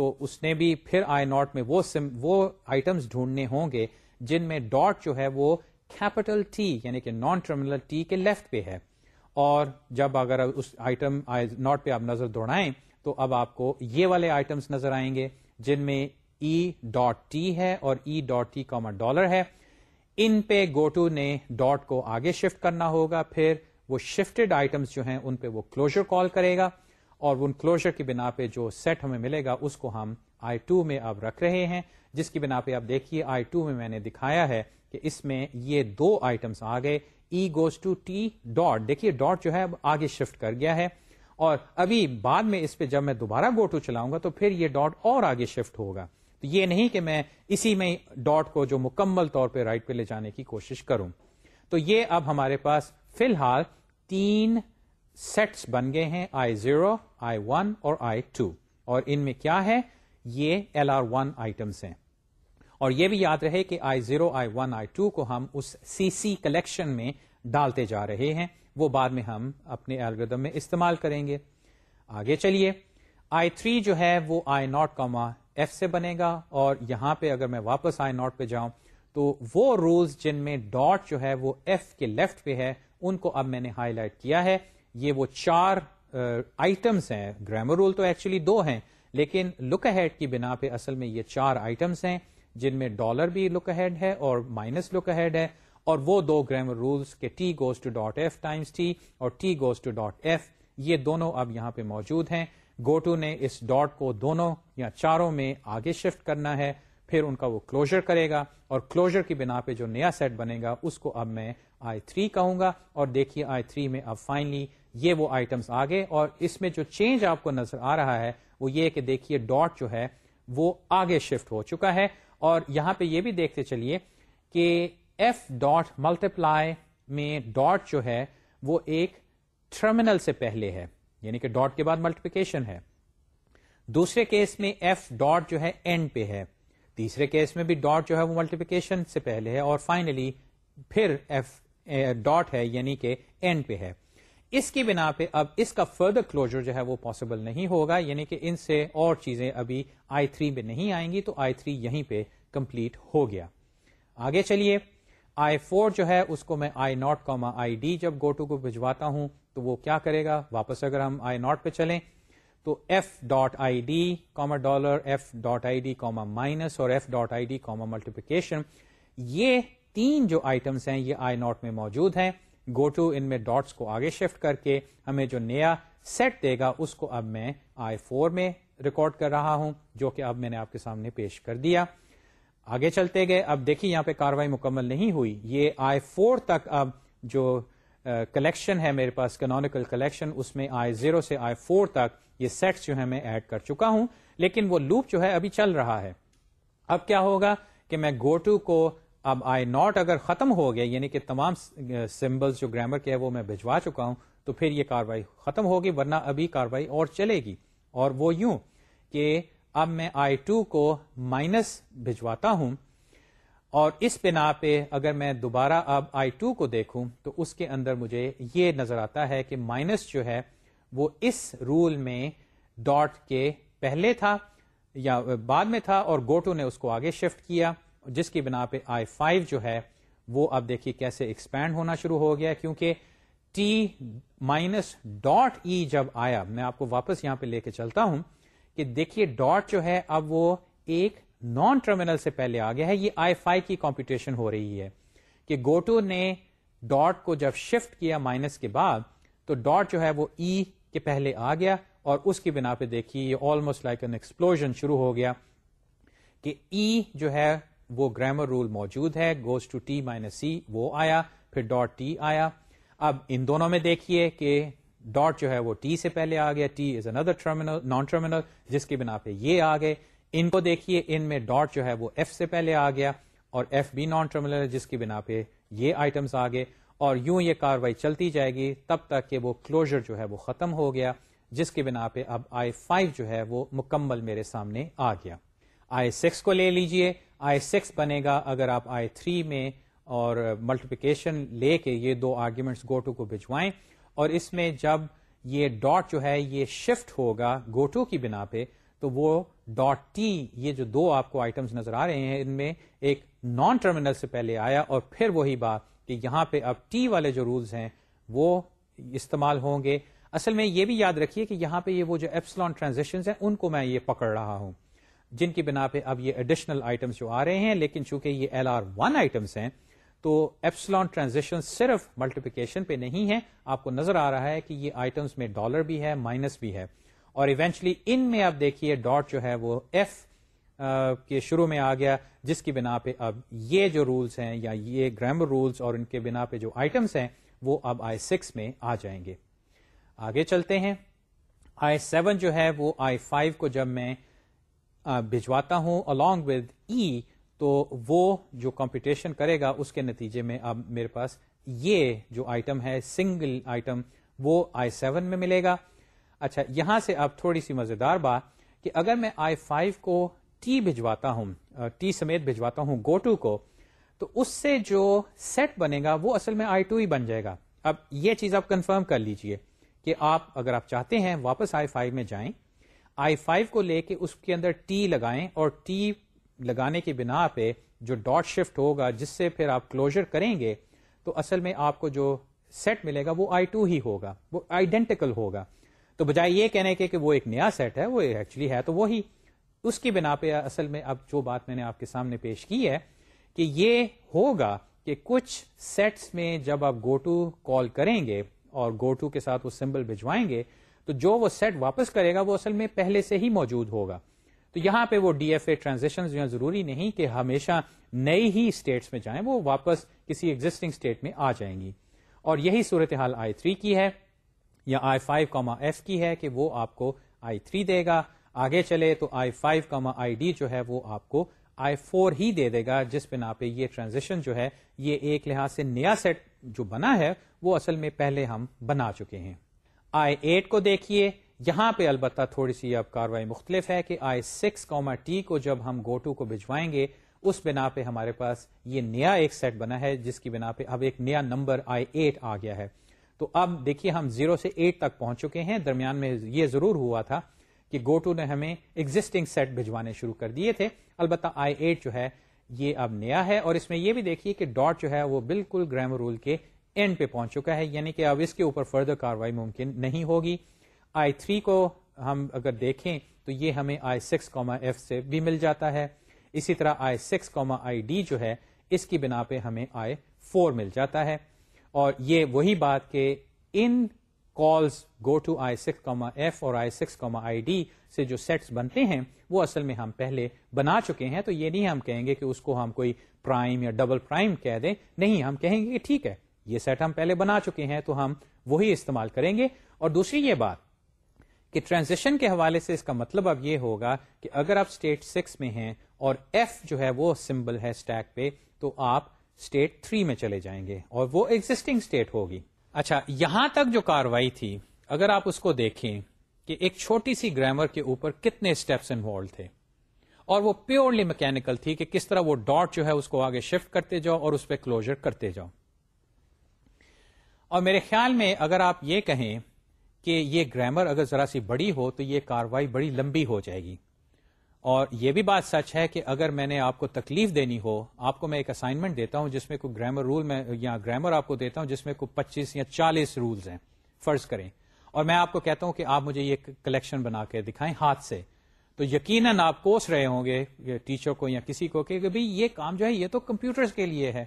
تو اس نے بھی پھر آئی ناٹ میں وہ سم، وہ آئٹمس ڈھونڈنے ہوں گے جن میں ڈاٹ جو ہے وہ کیپٹل ٹی یعنی کہ نان ٹرمینل ٹی کے لیفٹ پہ ہے۔ اور جب اگر اس آئٹم آئی ناٹ پہ آپ نظر دوڑائیں تو اب آپ کو یہ والے آئٹمس نظر آئیں گے جن میں ای ڈاٹ ٹی ہے اور E dot T comma dollar ہے۔ ان پہ گوٹو نے ڈاٹ کو آگے شفٹ کرنا ہوگا۔ پھر وہ شفٹڈ آئٹمس جو ہیں ان پہ وہ کلوجر کال کرے گا۔ اور ان کلوجر کی بنا پہ جو سیٹ ہمیں ملے گا، اس کو ہم آئی ٹو میں اب رکھ رہے ہیں۔ جس کی بنا پہ آپ دیکھیے آئی ٹو میں میں نے دکھایا ہے کہ اس میں یہ دو آئٹمس آ گئے۔ E goes to T dot دیکھیے ڈاٹ جو ہے اب آگے شفٹ کر گیا ہے۔ اور ابھی بعد میں اس پہ جب میں دوبارہ گو ٹو چلاؤں گا تو پھر یہ ڈاٹ اور آگے شفٹ ہوگا۔ تو یہ نہیں کہ میں اسی میں ڈاٹ کو جو مکمل طور پہ رائٹ پہ لے جانے کی کوشش کروں۔ تو یہ اب ہمارے پاس فی الحال تین سیٹس بن گئے ہیں آئی زیرو، آئی ون اور آئی ٹو۔ اور ان میں کیا ہے؟ یہ ایل آر ون آئٹمس ہیں۔ اور یہ بھی یاد رہے کہ I zero, I one, I two کو ہم اس سی سی کلیکشن میں ڈالتے جا رہے ہیں۔ وہ بعد میں ہم اپنے الگریدم میں استعمال کریں گے۔ آگے چلیے۔ آئی تھری جو ہے وہ آئی ناٹ کاما ایف سے بنے گا۔ اور یہاں پہ اگر میں واپس آئی ناٹ پہ جاؤں تو وہ رولز جن میں ڈاٹ جو ہے وہ ایف کے لیفٹ پہ ہے، ان کو اب میں نے ہائی لائٹ کیا ہے۔ یہ وہ چار آئٹمس ہیں. گرامر رول تو ایکچولی دو ہیں، لیکن لک ہیڈ کی بنا پہ اصل میں یہ چار آئٹمس ہیں، جن میں ڈالر بھی لک ہیڈ ہے اور مائنس لک ہیڈ ہے، اور وہ دو گرامر رولس کے T goes to dot F times T اور T goes to dot F یہ دونوں اب یہاں پہ موجود ہیں۔ گوٹو نے اس ڈاٹ کو دونوں یا چاروں میں آگے شفٹ کرنا ہے، پھر ان کا وہ کلوجر کرے گا اور کلوجر کی بنا پہ جو نیا سیٹ بنے گا، اس کو اب میں آئی تھری کہوں گا۔ اور دیکھیے آئی تھری میں اب فائنلی یہ وہ آئٹمس آگے اور اس میں جو چینج آپ کو نظر آ رہا ہے، وہ یہ کہ دیکھیے ڈاٹ جو ہے، وہ آگے شفٹ ہو چکا ہے اور یہاں پہ یہ بھی دیکھتے چلیے کہ ایف ڈاٹ ملٹیپلائی میں ڈاٹ جو ہے، وہ ایک ٹرمینل سے پہلے ہے یعنی کہ ڈاٹ کے بعد ملٹیپلیکیشن ہے۔ دوسرے کیس میں ایف ڈاٹ جو ہے اینڈ پہ ہے۔ تیسرے کیس میں بھی ڈاٹ جو ہے، وہ ملٹیپلیکیشن سے پہلے ہے اور فائنلی پھر ایف ڈاٹ eh, ہے یعنی کہ اینڈ پہ ہے۔ اس کی بنا پہ اب اس کا فردر کلوجر جو ہے وہ پاسبل نہیں ہوگا یعنی کہ ان سے اور چیزیں ابھی آئی تھری میں نہیں آئیں گی، تو آئی تھری یہیں پہ کمپلیٹ ہو گیا۔ آگے چلیے، آئی فور جو ہے اس کو میں I naught comma I D جب گو ٹو کو بھجواتا ہوں تو وہ کیا کرے گا؟ واپس اگر ہم آئی ناٹ پہ چلیں تو F dot I D comma dollar F dot I D comma minus اور F dot I D comma multiplication یہ تین جو آئٹمس ہیں یہ آئی ناٹ میں موجود ہیں۔ گو ٹو ان میں ڈاٹس کو آگے شفٹ کر کے ہمیں جو نیا سیٹ دے گا، اس کو اب میں آئی فور میں ریکارڈ کر رہا ہوں، جو کہ اب میں نے آپ کے سامنے پیش کر دیا۔ آگے چلتے گئے۔ اب دیکھیے یہاں پہ کاروائی مکمل نہیں ہوئی۔ یہ آئی فور تک اب جو کلیکشن ہے میرے پاس کنونیکل کلیکشن اس میں آئی زیرو سے آئی فور تک یہ سیٹس جو ہے میں ایڈ کر چکا ہوں۔ لیکن وہ لوپ جو ہے ابھی چل رہا ہے۔ اب کیا ہوگا کہ میں گو ٹو کو اب آئی ناٹ اگر ختم ہو گیا یعنی کہ تمام سمبلس جو گرامر کے ہے وہ میں بھجوا چکا ہوں، تو پھر یہ کاروائی ختم ہوگی، ورنہ ابھی کاروائی اور چلے گی۔ اور وہ یوں کہ اب میں آئی ٹو کو مائنس بھجواتا ہوں اور اس بنا پہ اگر میں دوبارہ اب آئی ٹو کو دیکھوں تو اس کے اندر مجھے یہ نظر آتا ہے کہ مائنس جو ہے وہ اس رول میں ڈاٹ کے پہلے تھا یا بعد میں تھا اور گوٹو نے اس کو آگے شفٹ کیا۔ جس کی بنا پہ آئی فائیو جو ہے، وہ اب دیکھیے کیسے ایکسپینڈ ہونا شروع ہو گیا کیونکہ ٹی مائنس ڈاٹ ای جب آیا، میں آپ کو واپس یہاں پہ لے کے چلتا ہوں کہ دیکھیے ڈاٹ جو ہے، اب وہ ایک نان ٹرمینل سے پہلے آ گیا ہے، یہ آئی فائیو کی کمپٹیشن ہو رہی ہے کہ گوٹو نے ڈاٹ کو جب شفٹ کیا مائنس کے بعد، تو ڈاٹ جو ہے، وہ ای e کے پہلے آ گیا اور اس کی بنا پہ دیکھیے یہ آلموسٹ لائک این ایکسپلوژن شروع ہو گیا کہ ای e جو ہے وہ گرامر رول موجود ہے goes to T minus C وہ آیا، پھر ڈاٹ ٹی آیا۔ اب ان دونوں میں دیکھیے کہ ڈاٹ جو ہے وہ ٹی سے پہلے آ گیا ٹی از اندر ٹرمینل نان ٹرمینل جس کی بنا پہ یہ آ گئے۔ ان کو دیکھیے، ان میں ڈاٹ جو ہے وہ ایف سے پہلے آ گیا اور ایف بی نان ٹرمینل جس کی بنا پہ یہ آئٹمس آ گئے۔ اور یوں یہ کاروائی چلتی جائے گی تب تک کہ وہ کلوجر جو ہے وہ ختم ہو گیا، جس کی بنا پہ اب آئی فائیو جو ہے وہ مکمل میرے سامنے آ گیا۔ آئی سکس کو لے لیجیے۔ آئی سکس بنے گا اگر آپ آئی تھری میں اور ملٹیپلیکیشن لے کے یہ دو آرگیومنٹس گو ٹو کو بھجوائیں۔ اور اس میں جب یہ ڈاٹ جو ہے یہ شفٹ ہوگا گو ٹو کی بنا پہ، تو وہ ڈاٹ ٹی یہ جو دو آپ کو آئٹمس نظر آ رہے ہیں، ان میں ایک نان ٹرمینل سے پہلے آیا اور پھر وہی بات کہ یہاں پہ اب ٹی والے جو رولز ہیں وہ استعمال ہوں گے۔ اصل میں یہ بھی یاد رکھیے کہ یہاں پہ یہ وہ جو ایپسلان ٹرانزیکشن ہیں، ان کو میں یہ پکڑ رہا ہوں۔ جن کی بنا پہ اب یہ ایڈیشنل آئٹمس جو آ رہے ہیں، لیکن چونکہ یہ ایل آر ون آئٹمس ہیں، تو ایپسلون ٹرانزیکشن صرف ملٹیپلیکیشن پہ نہیں ہے۔ آپ کو نظر آ رہا ہے کہ یہ آئٹمس میں ڈالر بھی ہے مائنس بھی ہے۔ اور ایونچلی ان میں آپ دیکھیے ڈاٹ جو ہے وہ ایف کے شروع میں آ گیا، جس کی بنا پہ اب یہ جو رولس ہیں یا یہ گرامر رولس اور ان کے بنا پہ جو آئٹمس ہیں، وہ اب آئی سکس میں آ جائیں گے۔ آگے چلتے ہیں۔ آئی سیون جو ہے وہ آئی فائیو کو جب میں بھجواتا ہوں along ود ای e، تو وہ جو کمپٹیشن کرے گا، اس کے نتیجے میں اب میرے پاس یہ جو آئٹم ہے سنگل آئٹم وہ آئی سیون میں ملے گا۔ اچھا یہاں سے اب تھوڑی سی مزیدار بات کہ اگر میں آئی فائیو کو ٹی بھجواتا ہوں ٹی سمیت بھجواتا ہوں گو ٹو کو، تو اس سے جو سیٹ بنے گا، وہ اصل میں آئی ٹو ہی بن جائے گا۔ اب یہ چیز آپ کنفرم کر لیجیے کہ آپ، اگر آپ چاہتے ہیں، واپس آئی فائیو میں جائیں۔ آئی فائیو کو لے کے اس کے اندر ٹی لگائیں اور ٹی لگانے کی بنا پہ جو ڈاٹ شفٹ ہوگا جس سے پھر آپ کلوجر کریں گے تو اصل میں آپ کو جو سیٹ ملے گا وہ آئی ٹو ہی ہوگا، وہ آئیڈینٹیکل ہوگا۔ تو بجائے یہ کہنے کے کہ وہ ایک نیا سیٹ ہے، وہ ایکچولی ہے تو وہی۔ اس کی بنا پہ اصل میں اب جو بات میں نے آپ کے سامنے پیش کی ہے کہ یہ ہوگا کہ کچھ سیٹس میں جب آپ گو ٹو کال کریں گے اور گو ٹو کے ساتھ وہ سمبل بھجوائیں گے تو جو وہ سیٹ واپس کرے گا وہ اصل میں پہلے سے ہی موجود ہوگا۔ تو یہاں پہ وہ ڈی ایف اے ٹرانزیکشن جو ضروری نہیں کہ ہمیشہ نئی ہی اسٹیٹس میں جائیں، وہ واپس کسی ایگزٹنگ اسٹیٹ میں آ جائیں گی۔ اور یہی صورتحال آئی تھری کی ہے، یا آئی فائیو کاما ایف کی ہے کہ وہ آپ کو آئی تھری دے گا۔ آگے چلے تو I five comma I D جو ہے وہ آپ کو آئی فور ہی دے دے گا، جس بنا پہ یہ ٹرانزیکشن جو ہے، یہ ایک لحاظ سے نیا سیٹ جو بنا ہے، وہ اصل میں پہلے ہم بنا چکے ہیں۔ آئی ایٹ کو دیکھیے۔ یہاں پہ البتہ تھوڑی سی اب کاروائی مختلف ہے کہ آئی سکس کوما ٹی کو جب ہم گو ٹو کو بھجوائیں گے، اس بنا پہ ہمارے پاس یہ نیا ایک سیٹ بنا ہے، جس کی بنا پہ اب ایک نیا نمبر آئی ایٹ آ گیا ہے۔ تو اب دیکھیے ہم زیرو سے ایٹ تک پہنچ چکے ہیں۔ درمیان میں یہ ضرور ہوا تھا کہ گو ٹو نے ہمیں ایگزٹنگ سیٹ بھجوانے شروع کر دیے تھے۔ البتہ آئی ایٹ جو ہے، یہ اب نیا ہے۔ اور اس میں یہ بھی دیکھیے کہ ڈاٹ جو ہے وہ بالکل گرامر رول کے اینڈ پہ پہنچ چکا ہے یعنی کہ اب اس کے اوپر فردر کاروائی ممکن نہیں ہوگی۔ آئی تھری کو ہم اگر دیکھیں تو یہ ہمیں آئی سکس کوما ایف سے بھی مل جاتا ہے۔ اسی طرح آئی سکس کوما آئی ڈی جو ہے، اس کی بنا پہ ہمیں آئی فور مل جاتا ہے۔ اور یہ وہی بات کہ ان calls go to I six comma F اور I six comma I D سے جو سیٹس بنتے ہیں، وہ اصل میں ہم پہلے بنا چکے ہیں۔ تو یہ نہیں ہم کہیں گے کہ اس کو ہم کوئی پرائم یا ڈبل پرائم کہہ دیں۔ نہیں، ہم کہیں گے کہ ٹھیک ہے یہ سیٹ ہم پہلے بنا چکے ہیں تو ہم وہی استعمال کریں گے۔ اور دوسری یہ بات کہ ٹرانزیکشن کے حوالے سے اس کا مطلب اب یہ ہوگا کہ اگر آپ اسٹیٹ سکس میں ہیں اور ایف جو ہے وہ سمبل ہے اسٹیک پہ، تو آپ اسٹیٹ تھری میں چلے جائیں گے اور وہ ایگزٹنگ اسٹیٹ ہوگی۔ اچھا یہاں تک جو کاروائی تھی، اگر آپ اس کو دیکھیں کہ ایک چھوٹی سی گرامر کے اوپر کتنے اسٹیپس انوالو تھے اور وہ پیورلی میکینکل تھی کہ کس طرح وہ ڈاٹ جو ہے اس کو آگے شفٹ کرتے جاؤ اور اس پہ کلوجر کرتے جاؤ۔ اور میرے خیال میں اگر آپ یہ کہیں کہ یہ گرامر اگر ذرا سی بڑی ہو تو یہ کاروائی بڑی لمبی ہو جائے گی۔ اور یہ بھی بات سچ ہے کہ اگر میں نے آپ کو تکلیف دینی ہو، آپ کو میں ایک اسائنمنٹ دیتا ہوں جس میں کوئی گرامر رول میں یا گرامر آپ کو دیتا ہوں جس میں کوئی پچیس یا چالیس رولز ہیں۔ فرض کریں۔ اور میں آپ کو کہتا ہوں کہ آپ مجھے یہ کلیکشن بنا کے دکھائیں ہاتھ سے۔ تو یقیناً آپ کوس رہے ہوں گے ٹیچر کو یا کسی کو کہ بھائی یہ کام جو ہے یہ تو کمپیوٹرز کے لیے ہے۔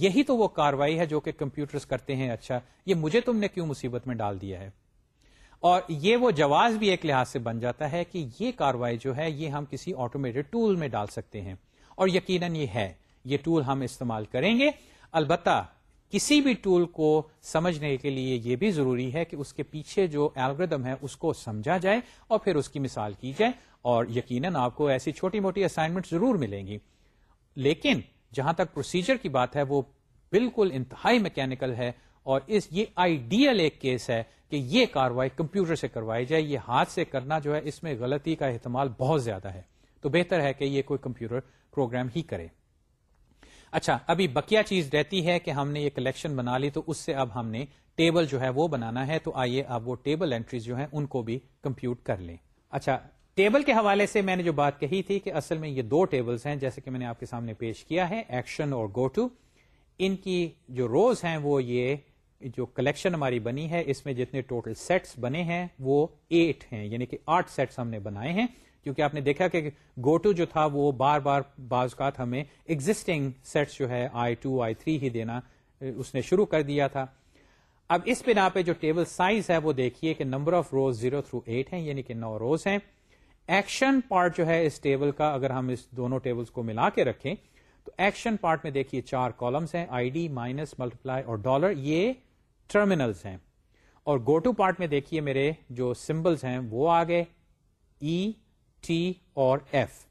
یہی تو وہ کاروائی ہے جو کہ کمپیوٹرز کرتے ہیں۔ اچھا یہ مجھے تم نے کیوں مصیبت میں ڈال دیا ہے؟ اور یہ وہ جواز بھی ایک لحاظ سے بن جاتا ہے کہ یہ کاروائی جو ہے، یہ ہم کسی آٹومیٹڈ ٹول میں ڈال سکتے ہیں۔ اور یقیناً یہ ہے، یہ ٹول ہم استعمال کریں گے۔ البتہ کسی بھی ٹول کو سمجھنے کے لیے یہ بھی ضروری ہے کہ اس کے پیچھے جو الگریدم ہے، اس کو سمجھا جائے اور پھر اس کی مثال کی جائے۔ اور یقیناً آپ کو ایسی چھوٹی موٹی اسائنمنٹ ضرور ملیں گی۔ لیکن جہاں تک پروسیجر کی بات ہے، وہ بالکل انتہائی میکینکل ہے اور اس یہ آئیڈیل ایک کیس ہے کہ یہ کاروائی کمپیوٹر سے کروائی جائے، یہ ہاتھ سے کرنا جو ہے، اس میں غلطی کا احتمال بہت زیادہ ہے۔ تو بہتر ہے کہ یہ کوئی کمپیوٹر پروگرام ہی کرے۔ اچھا ابھی بکیا چیز رہتی ہے کہ ہم نے یہ کلیکشن بنا لی، تو اس سے اب ہم نے ٹیبل جو ہے وہ بنانا ہے۔ تو آئیے اب وہ ٹیبل انٹریز جو ہیں، ان کو بھی کمپیوٹ کر لیں۔ اچھا ٹیبل کے حوالے سے میں نے جو بات کہی تھی کہ اصل میں یہ دو ٹیبلز ہیں، جیسے کہ میں نے آپ کے سامنے پیش کیا ہے، ایکشن اور گو ٹو۔ ان کی جو روز ہیں وہ یہ جو کلیکشن ہماری بنی ہے، اس میں جتنے ٹوٹل سیٹس بنے ہیں وہ ایٹ ہیں یعنی کہ آٹھ سیٹس ہم نے بنائے ہیں۔ کیونکہ آپ نے دیکھا کہ گو ٹو جو تھا وہ بار بار بعض اوقات ہمیں ایگزٹنگ سیٹس جو ہے آئی ٹو، آئی تھری ہی دینا، اس نے شروع کر دیا تھا۔ اب اس بنا پہ جو ٹیبل سائز ہے وہ دیکھیے کہ number of rows zero through eight ہیں یعنی کہ نو روز ہیں۔ ایکشن پارٹ جو ہے اس ٹیبل کا، اگر ہم اس دونوں ٹیبلز کو ملا کے رکھیں، تو ایکشن پارٹ میں دیکھیے چار کالمس ہیں، آئی ڈی، مائنس، ملٹیپلائی اور ڈالر، یہ ٹرمینلز ہیں۔ اور گو ٹو پارٹ میں دیکھیے میرے جو سمبلز ہیں، وہ آ گئے، ای، ٹی اور ایف۔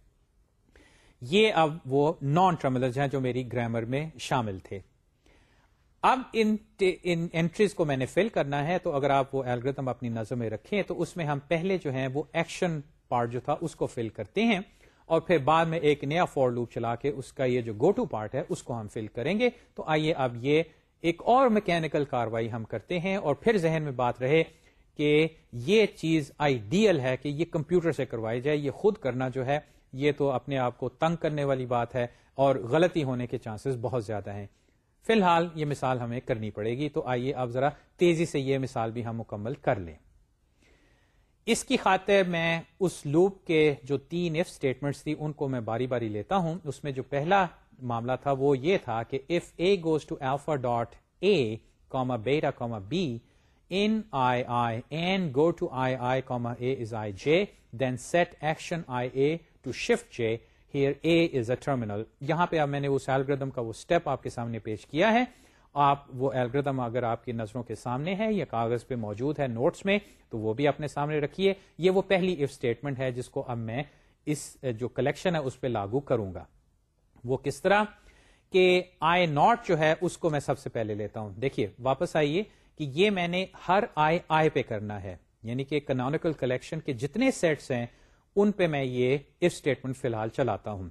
یہ اب وہ نان ٹرمینلز ہیں جو میری گرامر میں شامل تھے۔ اب ان انٹریز کو میں نے فل کرنا ہے، تو اگر آپ وہ الگریدم اپنی نظر میں رکھیں، تو اس میں ہم پہلے جو ہیں، وہ ایکشن پارٹ جو تھا اس کو فل کرتے ہیں اور پھر بعد میں ایک نیا فور لوپ چلا کے اس کا یہ جو گو ٹو پارٹ ہے اس کو ہم فل کریں گے۔ تو آئیے اب یہ ایک اور میکینکل کاروائی ہم کرتے ہیں اور پھر ذہن میں بات رہے کہ یہ چیز آئیڈیل ہے کہ یہ کمپیوٹر سے کروائی جائے، یہ خود کرنا جو ہے، یہ تو اپنے آپ کو تنگ کرنے والی بات ہے اور غلطی ہونے کے چانسز بہت زیادہ ہیں۔ فی الحال یہ مثال ہمیں کرنی پڑے گی، تو آئیے اب ذرا تیزی سے یہ مثال بھی ہم مکمل کر لیں۔ اس کی خاطر میں اس لوپ کے جو تین اف اسٹیٹمنٹس تھی، ان کو میں باری باری لیتا ہوں۔ اس میں جو پہلا معاملہ تھا، وہ یہ تھا کہ if A goes to alpha dot A comma beta comma B in I I and go to I I comma A is I J then set action I A to shift J here A is a terminal یہاں پہ اب میں نے اس algorithm کا وہ step آپ کے سامنے پیش کیا ہے۔ آپ وہ ایلگردم اگر آپ کی نظروں کے سامنے ہے یا کاغذ پہ موجود ہے نوٹس میں، تو وہ بھی اپنے سامنے رکھیے۔ یہ وہ پہلی اف اسٹیٹمنٹ ہے جس کو اب میں اس جو کلیکشن ہے اس پہ لاگو کروں گا۔ وہ کس طرح؟ کہ آئی ناٹ جو ہے اس کو میں سب سے پہلے لیتا ہوں۔ دیکھیے، واپس آئیے کہ یہ میں نے ہر آئی آئی پہ کرنا ہے۔ یعنی کہ کنونیکل کلیکشن کے جتنے سیٹس ہیں، ان پہ میں یہ اف اسٹیٹمنٹ فی الحال چلاتا ہوں۔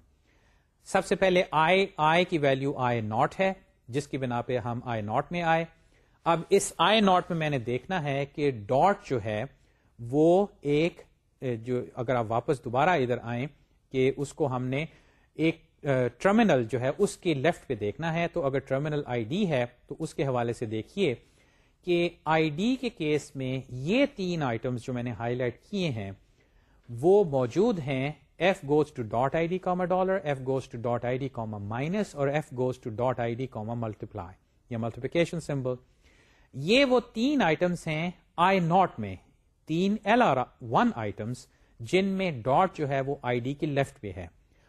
سب سے پہلے آئی آئی کی ویلو آئی ناٹ ہے۔ جس کی بنا پہ ہم آئی ناٹ میں آئے۔ اب اس آئی ناٹ میں میں نے دیکھنا ہے کہ ڈاٹ جو ہے وہ ایک، جو اگر آپ واپس دوبارہ ادھر آئیں کہ اس کو ہم نے ایک ٹرمینل جو ہے اس کی لیفٹ پہ دیکھنا ہے۔ تو اگر ٹرمینل آئی ڈی ہے تو اس کے حوالے سے دیکھیے کہ آئی ڈی کے کیس میں یہ تین آئٹمس جو میں نے ہائی لائٹ کیے ہیں وہ موجود ہیں F goes to dot I D comma dollar F goes to dot I D comma minus اور F goes to dot I D comma multiply یا ملٹیپلیکیشن سمبل یہ وہ تین آئٹمس ہیں آئی ناٹ میں تین ایل آر ون آئٹمس جن میں ڈاٹ جو ہے وہ آئی ڈی کی لیفٹ پہ ہے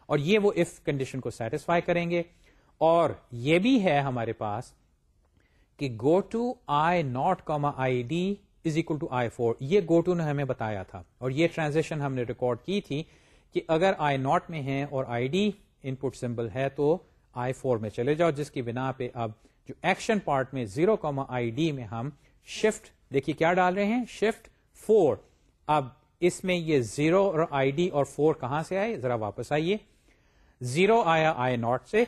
اور یہ وہ اف کنڈیشن کو سیٹسفائی کریں گے اور یہ بھی ہے ہمارے پاس کہ go to I naught comma I D is equal to I four یہ گو ٹو نے ہمیں بتایا تھا اور یہ ٹرانزیکشن ہم نے ریکارڈ کی تھی کہ اگر آئی ناٹ میں ہے اور I D in put symbol ہے تو آئی فور میں چلے جاؤ، جس کی بنا پہ اب جو ایکشن پارٹ میں زیرو کاما آئی ڈی میں ہم شفٹ، دیکھیے کیا ڈال رہے ہیں؟ Shift four. اب اس میں یہ زیرو اور آئی ڈی اور فور کہاں سے آئے؟ ذرا واپس آئیے۔ زیرو آیا آئی ناٹ سے،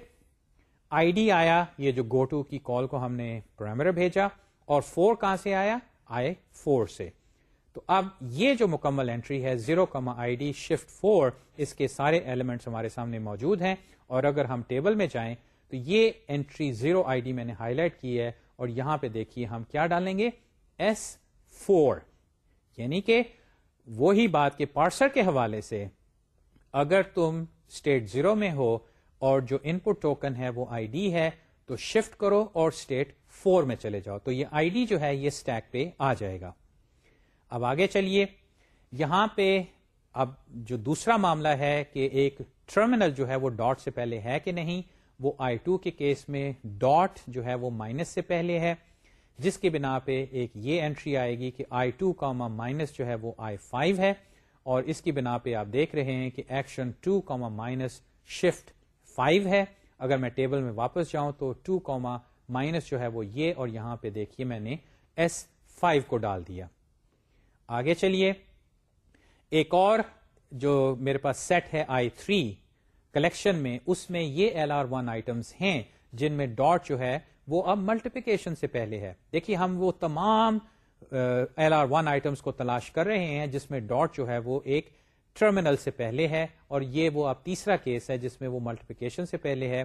آئی ڈی آیا یہ جو گو ٹو کی کال کو ہم نے پرائمر بھیجا، اور فور کہاں سے آیا؟ آئی فور سے۔ تو اب یہ جو مکمل انٹری ہے zero comma I D shift four اس کے سارے ایلیمنٹس ہمارے سامنے موجود ہیں۔ اور اگر ہم ٹیبل میں جائیں، تو یہ انٹری زیرو آئی ڈی میں نے ہائی لائٹ کی ہے۔ اور یہاں پہ دیکھیے ہم کیا ڈالیں گے؟ ایس فور یعنی کہ وہی بات کے پارسر کے حوالے سے اگر تم اسٹیٹ زیرو میں ہو اور جو ان پٹ ٹوکن ہے وہ آئی ڈی ہے، تو شفٹ کرو اور اسٹیٹ فور میں چلے جاؤ۔ تو یہ آئی ڈی جو ہے، یہ اسٹیک پہ آ جائے گا۔ اب آگے چلیے۔ یہاں پہ اب جو دوسرا معاملہ ہے کہ ایک ٹرمینل جو ہے وہ ڈاٹ سے پہلے ہے کہ نہیں، وہ آئی ٹو کے کیس میں ڈاٹ جو ہے وہ مائنس سے پہلے ہے، جس کی بنا پہ ایک یہ انٹری آئے گی کہ آئی ٹو کاما مائنس جو ہے وہ آئی فائیو ہے۔ اور اس کی بنا پہ آپ دیکھ رہے ہیں کہ action two comma minus shift five ہے۔ اگر میں ٹیبل میں واپس جاؤں تو ٹو کاما مائنس جو ہے وہ یہ، اور یہاں پہ دیکھیے میں نے ایس فائیو کو ڈال دیا۔ آگے چلیے۔ ایک اور جو میرے پاس سیٹ ہے، آئی تھری کلیکشن میں، اس میں یہ ایل آر ون آئٹمس ہیں جن میں ڈاٹ جو ہے، وہ اب ملٹیپیکیشن سے پہلے ہے۔ دیکھیے، ہم وہ تمام ایل آر ون آئٹمس کو تلاش کر رہے ہیں، جس میں ڈاٹ جو ہے، وہ ایک ٹرمینل سے پہلے ہے، اور یہ وہ اب تیسرا کیس ہے، جس میں وہ ملٹیپیکیشن سے پہلے ہے۔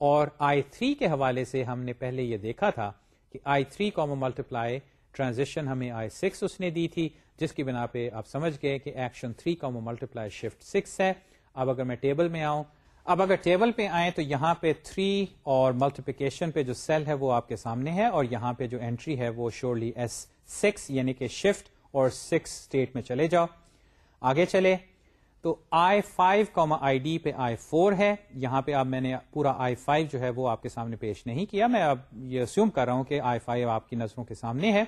اور آئی تھری کے حوالے سے ہم نے پہلے یہ دیکھا تھا کہ I three comma multi transition transaction ہمیں آئی سکس اس نے دی تھی، جس کی بنا پہ آپ سمجھ گئے کہ ایکشن تھری کا ملٹی پلائی شفٹ سکس ہے۔ اب اگر میں ٹیبل میں آؤں، اب اگر ٹیبل پہ آئیں تو یہاں پہ تھری اور ملٹیپلیکیشن پہ جو سیل ہے وہ آپ کے سامنے ہے اور یہاں پہ جو انٹری ہے وہ شیورلی ایس سکس یعنی کہ شفٹ اور سکس اسٹیٹ میں چلے جاؤ۔ آگے چلے۔ تو I five comma I D پہ آئی فور ہے۔ یہاں پہ اب میں نے پورا آئی فائیو جو ہے وہ آپ کے سامنے پیش نہیں کیا۔ میں اب یہ اسیوم کر رہا ہوں کہ آئی فائیو آپ کی نظروں کے سامنے ہے۔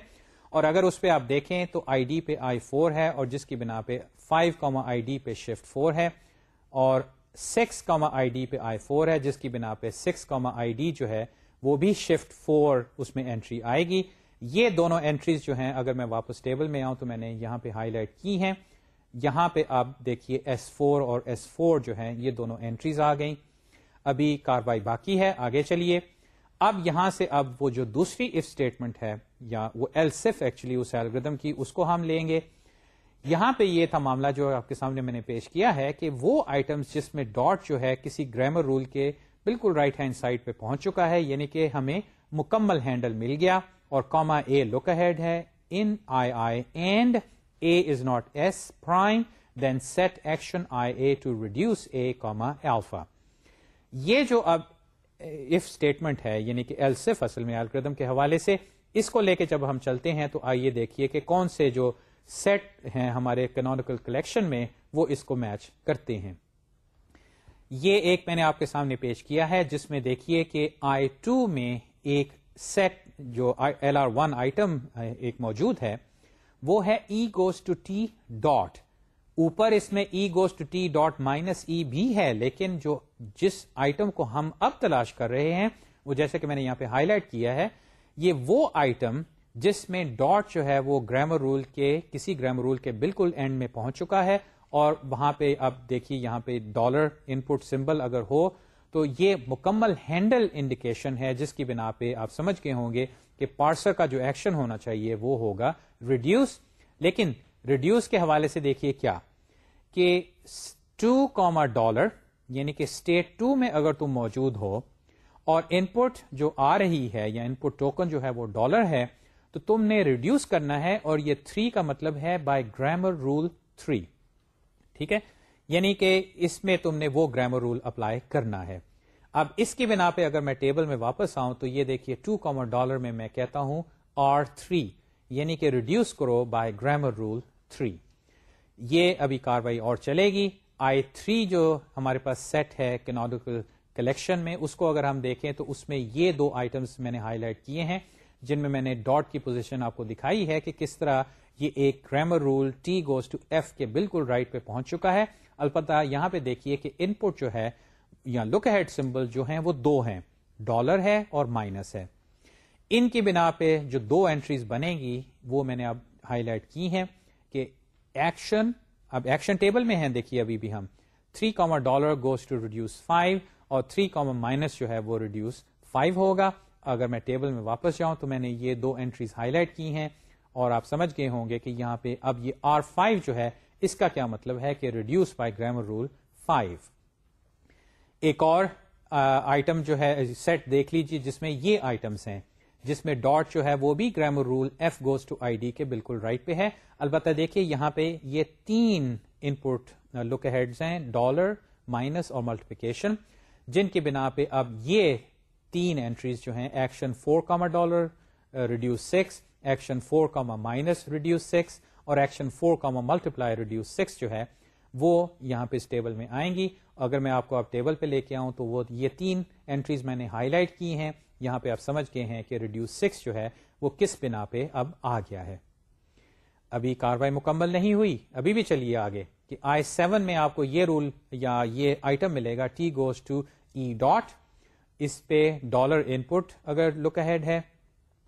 اور اگر اس پہ آپ دیکھیں تو آئی ڈی پہ آئی فور ہے اور جس کی بنا پہ فائیو کاما آئی ڈی پہ شفٹ فور ہے اور سکس کاما آئی ڈی پہ آئی فور ہے جس کی بنا پہ سکس کاما آئی ڈی جو ہے وہ بھی شفٹ فور اس میں انٹری آئے گی۔ یہ دونوں انٹریز جو ہیں اگر میں واپس ٹیبل میں آؤں تو میں نے یہاں پہ ہائی لائٹ کی ہیں۔ یہاں پہ آپ دیکھیے ایس فور اور ایس فور جو ہیں، یہ دونوں انٹریز آ گئیں۔ ابھی کاروائی باقی ہے، آگے چلیے۔ اب یہاں سے اب وہ جو دوسری اف اسٹیٹمنٹ ہے، یا وہ ایل سف ایکچولی اس ایلگردم کی، اس کو ہم لیں گے۔ یہاں پہ یہ تھا معاملہ جو آپ کے سامنے میں نے پیش کیا ہے کہ وہ آئٹمس جس میں ڈاٹ جو ہے کسی گرامر رول کے بالکل رائٹ ہینڈ سائڈ پہ پہنچ چکا ہے یعنی کہ ہمیں مکمل ہینڈل مل گیا اور کاما اے لک ہیڈ ہے in I I and A is not S prime then set action I A to reduce A comma alpha یہ جو اب eh, اف اسٹیٹمنٹ ہے یعنی کہ ایل صف اصل میں الکردم کے حوالے سے، اس کو لے کے جب ہم چلتے ہیں تو آئیے دیکھیے کہ کون سے جو سیٹ ہیں ہمارے کنونیکل کلیکشن میں، وہ اس کو میچ کرتے ہیں۔ یہ ایک میں نے آپ کے سامنے پیش کیا ہے، جس میں دیکھیے کہ آئی ٹو میں ایک سیٹ جو ایل آر ون آئٹم ایک موجود ہے وہ ہے E goes to T dot اوپر اس میں E goes to T dot minus E بھی ہے، لیکن جو جس آئٹم کو ہم اب تلاش کر رہے ہیں، وہ جیسے کہ میں نے یہاں پہ ہائی لائٹ کیا ہے، یہ وہ آئٹم جس میں ڈاٹ جو ہے وہ گرامر رول کے، کسی گرامر رول کے بالکل اینڈ میں پہنچ چکا ہے۔ اور وہاں پہ اب دیکھیے یہاں پہ ڈالر ان پٹ سمبل اگر ہو، تو یہ مکمل ہینڈل انڈیکیشن ہے، جس کی بنا پہ آپ سمجھ گئے ہوں گے کہ پارسر کا جو ایکشن ہونا چاہیے وہ ہوگا ریڈیوس لیکن ریڈیوس کے حوالے سے دیکھیے کیا کہ ٹو کاما ڈالر یعنی کہ اسٹیٹ ٹو میں اگر تم موجود ہو اور ان پٹ جو آ رہی ہے یا ان پٹ ٹوکن جو ہے وہ ڈالر ہے، تو تم نے ریڈیوس کرنا ہے اور یہ تھری کا مطلب ہے بائی گرامر رول تھری ٹھیک ہے؟ یعنی کہ اس میں تم نے وہ گرامر رول اپلائی کرنا ہے۔ اب اس کی بنا پہ اگر میں ٹیبل میں واپس آؤں تو یہ دیکھیے ٹو کامر ڈالر میں میں کہتا ہوں آر تھری یعنی کہ ریڈیوس کرو بائی گرامر رول تھری یہ ابھی کاروائی اور چلے گی۔ آئی تھری جو ہمارے پاس سیٹ ہے کنوڈیکل کلیکشن میں، اس کو اگر ہم دیکھیں تو اس میں یہ دو آئٹمس میں نے ہائی لائٹ کیے ہیں، جن میں میں نے ڈاٹ کی پوزیشن آپ کو دکھائی ہے کہ کس طرح یہ ایک grammar rule T goes to F کے بالکل رائٹ پہ پہنچ چکا ہے۔ البتہ یہاں پہ دیکھیے کہ ان پٹ جو ہے یا لک ہیڈ سمبل جو ہیں وہ دو ہیں ڈالر ہے اور مائنس ہے۔ ان کی بنا پہ جو دو اینٹریز بنے گی، وہ میں نے اب ہائی لائٹ کی ہیں کہ ایکشن اب ایکشن ٹیبل میں ہیں، دیکھیے ابھی بھی ہم۔ Three comma dollar goes to reduce five اور تھری کامر مائنس جو ہے وہ ریڈیوس فائیو ہوگا۔ اگر میں ٹیبل میں واپس جاؤں تو میں نے یہ دو اینٹریز ہائی لائٹ کی ہیں اور آپ سمجھ گئے ہوں گے کہ یہاں پہ اب یہ آر فائیو جو ہے، اس کا کیا مطلب ہے کہ reduce by grammar rule five ایک اور آئٹم جو ہے سیٹ دیکھ لیجیے جس میں یہ آئٹمس ہیں، جس میں ڈاٹ جو ہے، وہ بھی grammar rule F goes to I D کے بالکل رائٹ پہ ہے۔ البتہ دیکھیے، یہاں پہ یہ تین ان پٹ لک ہیڈز ہیں ڈالر مائنس اور ملٹیپیکیشن جن کی بنا پہ اب یہ تین اینٹریز جو ہیں action four comma dollar reduce six action four comma minus reduce six اور action four comma multiply reduce six جو ہے وہ یہاں پہ اس ٹیبل میں آئیں گی۔ اگر میں آپ کو آپ ٹیبل پہ لے کے آؤں تو وہ یہ تین اینٹریز میں نے ہائی لائٹ کی ہیں۔ یہاں پہ آپ سمجھ گئے ہیں کہ ریڈیوس سکس جو ہے وہ کس بنا پہ اب آ گیا ہے۔ ابھی کاروائی مکمل نہیں ہوئی۔ ابھی بھی چلیے آگے کہ آئی سیون میں آپ کو یہ رول یا یہ آئٹم ملے گا۔ T goes to E dot اس پہ ڈالر ان پٹ اگر لک ہیڈ ہے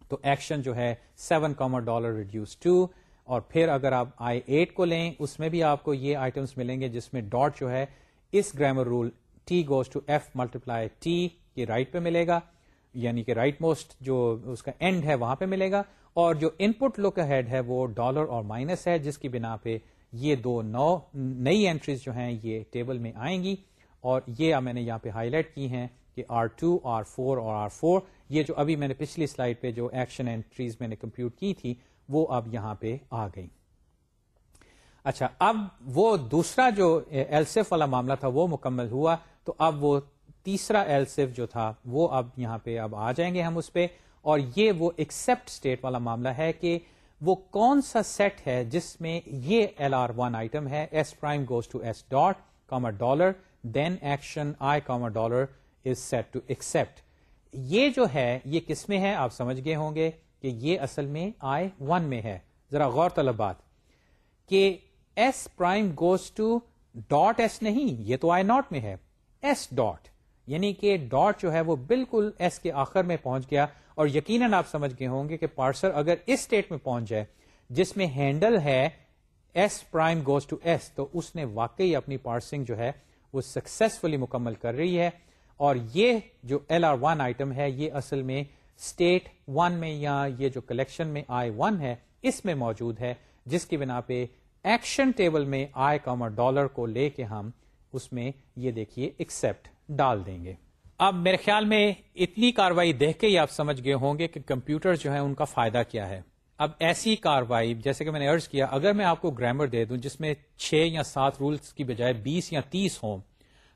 تو ایکشن جو ہے seven comma dollar reduce two اور پھر اگر آپ آئی ایٹ کو لیں، اس میں بھی آپ کو یہ آئٹمس ملیں گے جس میں ڈاٹ جو ہے، اس grammar rule T goes to F multiply T یہ رائٹ پہ ملے گا یعنی کہ رائٹ موسٹ جو اس کا اینڈ ہے وہاں پہ ملے گا، اور جو ان پٹ لک ہیڈ ہے وہ ڈالر اور مائنس ہے، جس کی بنا پہ یہ دو نو نئی اینٹریز جو ہیں، یہ ٹیبل میں آئیں گی۔ اور یہ میں نے یہاں پہ ہائی لائٹ کی ہیں کہ آر ٹو آر فور اور آر فور یہ جو ابھی میں نے پچھلی سلائڈ پہ جو ایکشن اینٹریز میں نے کمپیوٹ کی تھی وہ اب یہاں پہ آ گئی اچھا اب وہ دوسرا جو ایلسف والا معاملہ تھا وہ مکمل ہوا، تو اب وہ تیسرا ایلسف جو تھا وہ اب یہاں پہ اب آ جائیں گے ہم اس پہ۔ اور یہ وہ ایکسپٹ اسٹیٹ والا معاملہ ہے کہ وہ کون سا سیٹ ہے جس میں یہ ایل آر ون آئٹم ہے S prime goes to S dot comma dollar then action I comma dollar is set to accept یہ جو ہے، یہ کس میں ہے؟ آپ سمجھ گئے ہوں گے۔ کہ یہ اصل میں آئی ون میں ہے۔ ذرا غور طلب بات۔ کہ S prime goes to dot S نہیں، یہ تو آئی ناٹ میں ہے۔ ایس ڈاٹ یعنی کہ ڈاٹ جو ہے وہ بالکل ایس کے آخر میں پہنچ گیا۔ اور یقیناً آپ سمجھ گئے ہوں گے کہ پارسر اگر اس اسٹیٹ میں پہنچ جائے، جس میں ہینڈل ہے S prime goes to S تو اس نے واقعی اپنی پارسنگ جو ہے وہ سکسیسفلی مکمل کر رہی ہے۔ اور یہ جو ایل آر ون آئٹم ہے، یہ اصل میں اسٹیٹ ون میں یا یہ جو کلیکشن میں آئی ون ہے، اس میں موجود ہے، جس کی بنا پہ ایکشن ٹیبل میں آئی کامر ڈالر کو لے کے ہم اس میں یہ دیکھیے ایکسپٹ ڈال دیں گے۔ اب میرے خیال میں اتنی کاروائی دیکھ کے ہی آپ سمجھ گئے ہوں گے کہ کمپیوٹر جو ہے ان کا فائدہ کیا ہے۔ اب ایسی کاروائی، جیسے کہ میں نے ارض کیا، اگر میں آپ کو گرامر دے دوں جس میں چھ یا سات رولس کی بجائے بیس یا تیس ہوں،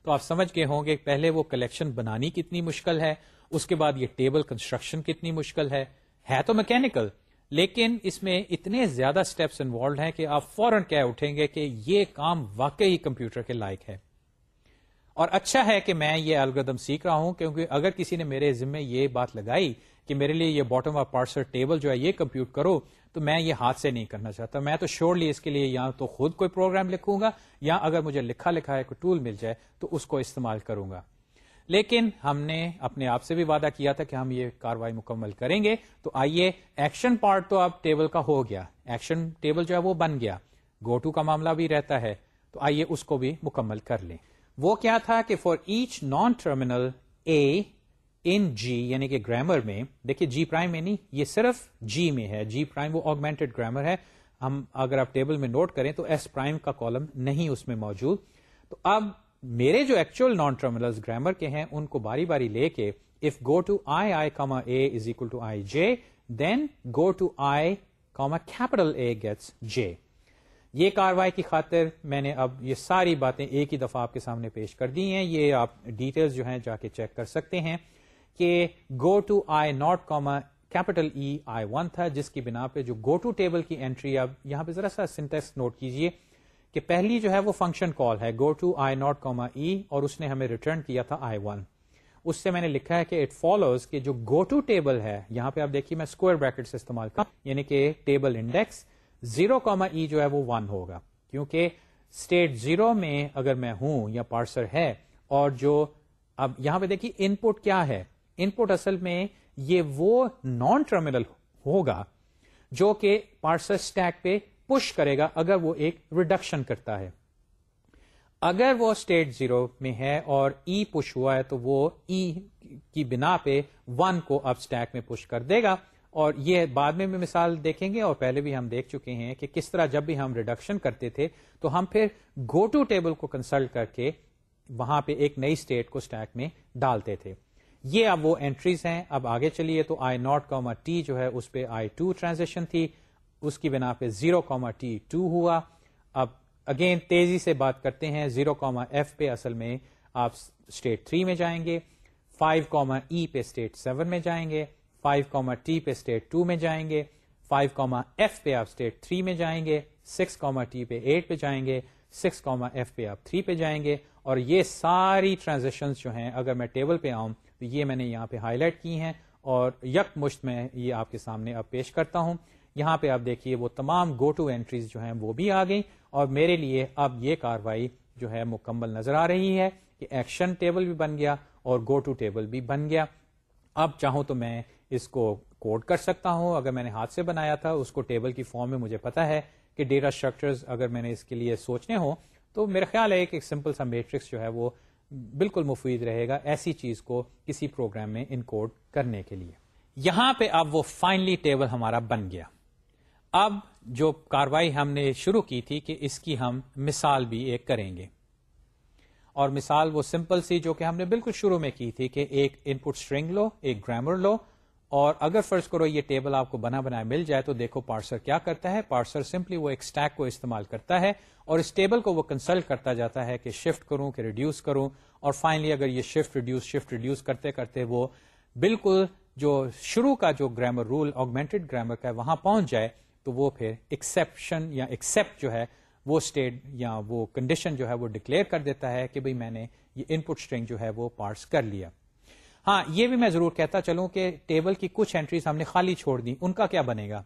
تو آپ سمجھ گئے ہوں گے پہلے وہ کلیکشن بنانی کتنی مشکل ہے اس کے بعد یہ ٹیبل کنسٹرکشن کتنی مشکل ہے؟ ہے تو میکینکل لیکن اس میں اتنے زیادہ اسٹیپس انوالوڈ ہیں کہ آپ فوراً کہہ اٹھیں گے کہ یہ کام واقعی کمپیوٹر کے لائق ہے۔ اور اچھا ہے کہ میں یہ الگردم سیکھ رہا ہوں، کیونکہ اگر کسی نے میرے ذمے یہ بات لگائی کہ میرے لیے یہ باٹم آف پارسر ٹیبل جو ہے یہ کمپیوٹ کرو، تو میں یہ ہاتھ سے نہیں کرنا چاہتا۔ میں تو شیورلی اس کے لیے یا تو خود کوئی پروگرام لکھوں گا، یا اگر مجھے لکھا لکھا ہے کوئی ٹول مل جائے تو اس کو استعمال کروں گا۔ لیکن ہم نے اپنے آپ سے بھی وعدہ کیا تھا کہ ہم یہ کاروائی مکمل کریں گے۔ تو آئیے، ایکشن پارٹ تو اب ٹیبل کا ہو گیا۔ ایکشن ٹیبل جو ہے وہ بن گیا۔ گو ٹو کا معاملہ بھی رہتا ہے۔ تو آئیے اس کو بھی مکمل کر لیں۔ وہ کیا تھا کہ for each non terminal A in G یعنی کہ گرامر میں، دیکھیے جی پرائم میں نہیں، یہ صرف جی میں ہے۔ جی پرائم وہ آگمنٹڈ گرامر ہے۔ ہم اگر آپ ٹیبل میں نوٹ کریں تو ایس پرائم کا کالم نہیں اس میں موجود۔ تو اب میرے جو ایکچوئل نان ٹرمینل گرامر کے ہیں، ان کو باری باری لے کے if go to I I comma A is equal to I J then go to I comma capital A gets J یہ کاروائی کی خاطر میں نے اب یہ ساری باتیں ایک ہی دفعہ آپ کے سامنے پیش کر دی ہیں۔ یہ آپ ڈیٹیلز جو ہیں جا کے چیک کر سکتے ہیں کہ go to I naught comma capital E I one تھا، جس کی بنا پہ جو گو ٹو ٹیبل کی انٹری اب یہاں پہ ذرا سا سنٹیکس نوٹ کیجیے۔ کہ پہلی جو ہے وہ فنکشن کال ہے go to I naught comma E اور اس نے ہمیں ریٹرن کیا تھا آئی ون اس سے میں نے لکھا ہے کہ اٹ فالوز کہ جو گو ٹو ٹیبل ہے، یہاں پہ آپ دیکھیے میں اسکوئر بریکٹ سے استعمال کروں یعنی کہ table index zero comma E جو ہے وہ ون ہوگا. کیونکہ اسٹیٹ زیرو میں اگر میں ہوں یا پارسر ہے اور جو اب یہاں پہ دیکھیے ان پٹ کیا ہے. ان پٹ اصل میں یہ وہ نان ٹرمینل ہوگا جو کہ پارسر اسٹیک پہ پش کرے گا اگر وہ ایک ریڈکشن کرتا ہے۔ اگر وہ اسٹیٹ زیرو میں ہے اور ای e پش ہوا ہے تو وہ ای e کی بنا پہ ون کو اب اسٹیک میں پش کر دے گا۔ اور یہ بعد میں بھی مثال دیکھیں گے اور پہلے بھی ہم دیکھ چکے ہیں کہ کس طرح جب بھی ہم ریڈکشن کرتے تھے تو ہم پھر گو ٹو ٹیبل کو کنسلٹ کر کے وہاں پہ ایک نئی اسٹیٹ کو اسٹیک میں ڈالتے تھے۔ یہ اب وہ انٹریز ہیں۔ اب آگے چلیے تو آئی ناٹ کاما ٹی جو ہے اس پہ آئی ٹو ٹرانزیکشن تھی۔ اس کی بنا پہ زیرو کاما ٹی ٹو ہوا۔ اب اگین تیزی سے بات کرتے ہیں، زیرو کاما ایف پہ اصل میں آپ اسٹیٹ تھری میں جائیں گے، فائیو کاما ای پہ اسٹیٹ سیون میں جائیں گے، فائیو کاما ٹی پہ اسٹیٹ ٹو میں جائیں گے، فائیو کاما ایف پہ آپ اسٹیٹ تھری میں جائیں گے، سکس کاما ٹی پہ ایٹ پہ جائیں گے، سکس کاما ایف پہ آپ تھری پہ جائیں گے۔ اور یہ ساری ٹرانزیکشن جو ہیں، اگر میں ٹیبل پہ آؤں تو یہ میں نے یہاں پہ ہائی لائٹ کی ہیں۔ اور یک مشت میں یہ آپ کے سامنے اب پیش کرتا ہوں۔ یہاں پہ آپ دیکھیے وہ تمام گو ٹو اینٹریز جو ہیں وہ بھی آ گئی اور میرے لیے اب یہ کاروائی جو ہے مکمل نظر آ رہی ہے کہ ایکشن ٹیبل بھی بن گیا اور گو ٹو ٹیبل بھی بن گیا۔ اب چاہوں تو میں اس کو کوڈ کر سکتا ہوں۔ اگر میں نے ہاتھ سے بنایا تھا، اس کو ٹیبل کی فارم میں مجھے پتا ہے کہ ڈیٹا اسٹرکچرز اگر میں نے اس کے لیے سوچنے ہوں تو میرا خیال ہے کہ ایک سمپل سا میٹرکس جو ہے وہ بالکل مفید رہے گا ایسی چیز کو کسی پروگرام میں ان کوڈ کرنے کے لیے۔ یہاں پہ اب وہ فائنلی ٹیبل ہمارا بن گیا۔ اب جو کاروائی ہم نے شروع کی تھی کہ اس کی ہم مثال بھی ایک کریں گے۔ اور مثال وہ سمپل سی جو کہ ہم نے بالکل شروع میں کی تھی کہ ایک ان پٹ اسٹرنگ لو، ایک گرامر لو، اور اگر فرض کرو یہ ٹیبل آپ کو بنا بنا مل جائے تو دیکھو پارسر کیا کرتا ہے۔ پارسر سمپلی وہ ایک اسٹیک کو استعمال کرتا ہے اور اس ٹیبل کو وہ کنسلٹ کرتا جاتا ہے کہ شفٹ کروں کہ ریڈیوس کروں۔ اور فائنلی اگر یہ شفٹ ریڈیوس شفٹ ریڈیوس کرتے کرتے وہ بالکل جو شروع کا جو گرامر رول آگمنٹڈ گرامر کا ہے، وہاں پہنچ جائے۔ تو وہ پھر ایکسپشن یا ایکسپٹ جو ہے وہ اسٹیٹ یا وہ کنڈیشن جو ہے وہ ڈکلیئر کر دیتا ہے کہ بھئی میں نے یہ ان پٹ اسٹرنگ جو ہے وہ پارس کر لیا۔ ہاں یہ بھی میں ضرور کہتا چلوں کہ ٹیبل کی کچھ انٹریز ہم نے خالی چھوڑ دی ان کا کیا بنے گا؟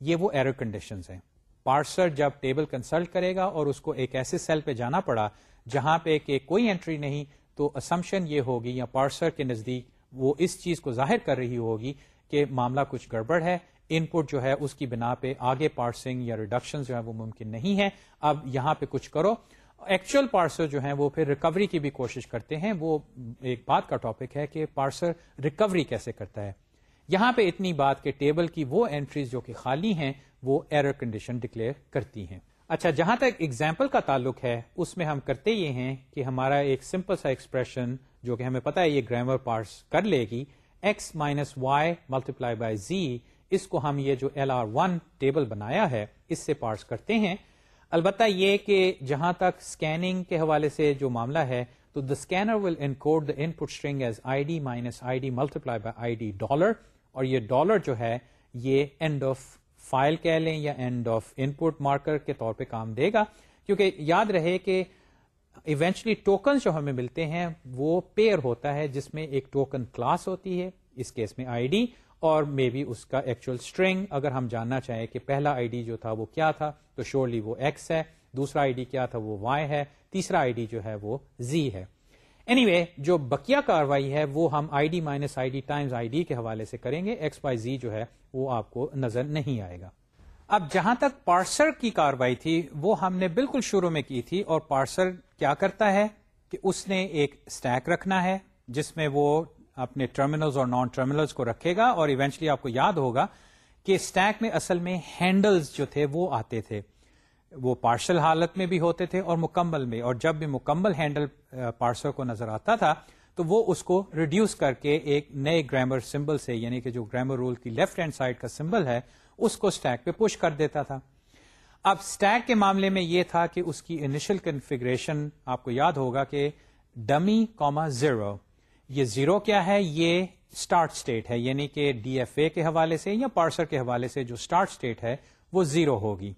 یہ وہ ایرر کنڈیشن ہیں۔ پارسر جب ٹیبل کنسلٹ کرے گا اور اس کو ایک ایسے سیل پہ جانا پڑا جہاں پہ کہ کوئی انٹری نہیں، تو اسمپشن یہ ہوگی یا پارسر کے نزدیک وہ اس چیز کو ظاہر کر رہی ہوگی کہ معاملہ کچھ گڑبڑ ہے۔ ان پٹ جو ہے اس کی بنا پہ آگے پارسنگ یا ریڈکشن جو ہے وہ ممکن نہیں ہے اب یہاں پہ کچھ کرو۔ ایکچوئل پارسر جو ہیں وہ پھر ریکوری کی بھی کوشش کرتے ہیں۔ وہ ایک بات کا ٹاپک ہے کہ پارسر ریکوری کیسے کرتا ہے۔ یہاں پہ اتنی بات کہ ٹیبل کی وہ اینٹریز جو کہ خالی ہیں وہ ایرر کنڈیشن ڈکلیئر کرتی ہیں۔ اچھا جہاں تک ایگزامپل کا تعلق ہے، اس میں ہم کرتے یہ ہیں کہ ہمارا ایک سمپل سا ایکسپریشن جو کہ ہمیں پتا ہے یہ گرامر پارس کر لے گی۔ X minus Y multiply by Z اس کو ہم یہ جو ایل آر ون ٹیبل بنایا ہے، اس سے پارس کرتے ہیں۔ البتہ یہ کہ جہاں تک اسکیننگ کے حوالے سے جو معاملہ ہے، تو the scanner will encode the input string as I D minus I D multiply by I D dollar اور یہ ڈالر جو ہے، یہ اینڈ آف فائل کہہ لیں یا end of input marker کے طور پہ کام دے گا۔ کیونکہ یاد رہے کہ ایونچلی ٹوکن جو ہمیں ملتے ہیں، وہ پیئر ہوتا ہے جس میں ایک ٹوکن کلاس ہوتی ہے، اس کیس میں آئی ڈی اور مے بی اس کا ایکچوئل اسٹرنگ اگر ہم جاننا چاہیں کہ پہلا آئی ڈی جو تھا وہ کیا تھا تو شیورلی وہ ایکس ہے دوسرا آئی ڈی کیا تھا وہ وائی ہے تیسرا آئی ڈی جو ہے وہ زی ہے۔ اینی anyway, جو بکیا کاروائی ہے وہ ہم I D minus I D times I D کے حوالے سے کریں گے ایکس وائی زی جو ہے وہ آپ کو نظر نہیں آئے گا۔ اب جہاں تک پارسر کی کاروائی تھی وہ ہم نے بالکل شروع میں کی تھی اور پارسر کیا کرتا ہے کہ اس نے ایک اسٹیک رکھنا ہے جس میں وہ اپنے ٹرمینلز اور نان ٹرمینلز کو رکھے گا اور ایونچلی آپ کو یاد ہوگا کہ اسٹیک میں اصل میں ہینڈلز جو تھے وہ آتے تھے۔ وہ پارشل حالت میں بھی ہوتے تھے اور مکمل میں۔ اور جب بھی مکمل ہینڈل پارسل کو نظر آتا تھا تو وہ اس کو ریڈیوس کر کے ایک نئے گرامر سمبل سے یعنی کہ جو گرامر رول کی لیفٹ ہینڈ سائڈ کا سمبل ہے، اس کو اسٹیک پہ پش کر دیتا تھا۔ اب اسٹیک کے معاملے میں یہ تھا کہ اس کی انیشل کنفیگریشن آپ کو یاد ہوگا کہ ڈمی کوما زیرو یہ زیرو کیا ہے؟ یہ اسٹارٹ اسٹیٹ ہے یعنی کہ ڈی ایف اے کے حوالے سے یا پارسر کے حوالے سے جو اسٹارٹ اسٹیٹ ہے، وہ زیرو ہوگی۔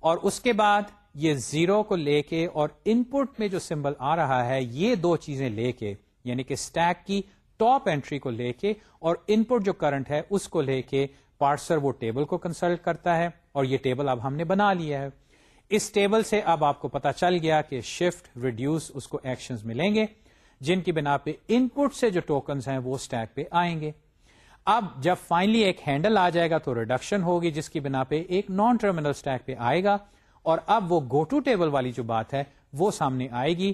اور اس کے بعد یہ زیرو کو لے کے اور ان پٹ میں جو سمبل آ رہا ہے، یہ دو چیزیں لے کے یعنی کہ اسٹیک کی ٹاپ اینٹری کو لے کے اور ان پٹ جو کرنٹ ہے، اس کو لے کے پارسر وہ ٹیبل کو کنسلٹ کرتا ہے اور یہ ٹیبل اب ہم نے بنا لیا ہے۔ اس ٹیبل سے اب آپ کو پتا چل گیا کہ شفٹ ریڈیوس اس کو ایکشنز ملیں گے۔ جن کی بنا پہ ان پٹ سے جو ٹوکنس ہیں وہ اسٹیک پہ آئیں گے۔ اب جب فائنلی ایک ہینڈل آ جائے گا تو ریڈکشن ہوگی، جس کی بنا پہ ایک نان ٹرمینل اسٹیک پہ آئے گا۔ اور اب وہ گو ٹو ٹیبل والی جو بات ہے، وہ سامنے آئے گی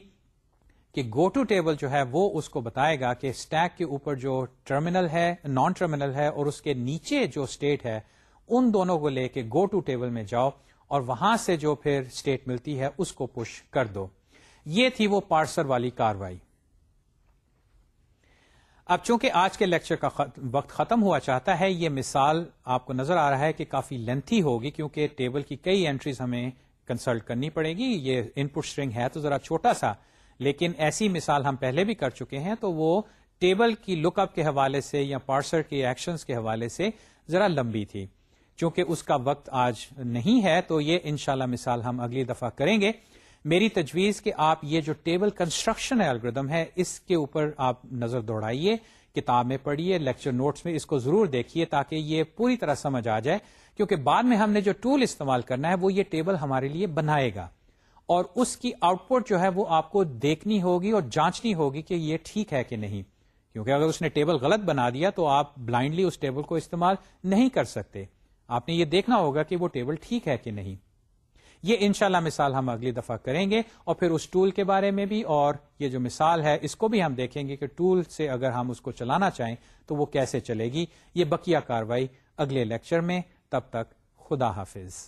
کہ گو ٹو ٹیبل جو ہے وہ اس کو بتائے گا کہ اسٹیک کے اوپر جو ٹرمینل ہے نان ٹرمینل ہے اور اس کے نیچے جو اسٹیٹ ہے، ان دونوں کو لے کے گو ٹو ٹیبل میں جاؤ اور وہاں سے جو پھر اسٹیٹ ملتی ہے، اس کو پش کر دو۔ یہ تھی وہ پارسر والی کاروائی۔ اب چونکہ آج کے لیکچر کا وقت ختم ہوا چاہتا ہے، یہ مثال آپ کو نظر آ رہا ہے کہ کافی لینتھی ہوگی کیونکہ ٹیبل کی کئی اینٹریز ہمیں کنسلٹ کرنی پڑے گی۔ یہ ان پٹ اسٹرنگ ہے تو ذرا چھوٹا سا، لیکن ایسی مثال ہم پہلے بھی کر چکے ہیں تو وہ ٹیبل کی لک اپ کے حوالے سے یا پارسر کے ایکشنز کے حوالے سے ذرا لمبی تھی۔ چونکہ اس کا وقت آج نہیں ہے تو یہ انشاءاللہ مثال ہم اگلی دفعہ کریں گے۔ میری تجویز کہ آپ یہ جو ٹیبل کنسٹرکشن الگریدم ہے، اس کے اوپر آپ نظر دوڑائیے، کتاب میں پڑھیے، لیکچر نوٹس میں اس کو ضرور دیکھیے تاکہ یہ پوری طرح سمجھ آ جائے۔ کیونکہ بعد میں ہم نے جو ٹول استعمال کرنا ہے، وہ یہ ٹیبل ہمارے لیے بنائے گا۔ اور اس کی آؤٹ پٹ جو ہے، وہ آپ کو دیکھنی ہوگی اور جانچنی ہوگی کہ یہ ٹھیک ہے کہ نہیں۔ کیونکہ اگر اس نے ٹیبل غلط بنا دیا تو آپ بلائنڈلی اس ٹیبل کو استعمال نہیں کر سکتے۔ آپ نے یہ دیکھنا ہوگا کہ وہ ٹیبل ٹھیک ہے کہ نہیں۔ یہ انشاءاللہ مثال ہم اگلی دفعہ کریں گے اور پھر اس ٹول کے بارے میں بھی اور یہ جو مثال ہے اس کو بھی ہم دیکھیں گے کہ ٹول سے اگر ہم اس کو چلانا چاہیں تو وہ کیسے چلے گی یہ بقیہ کاروائی اگلے لیکچر میں تب تک خدا حافظ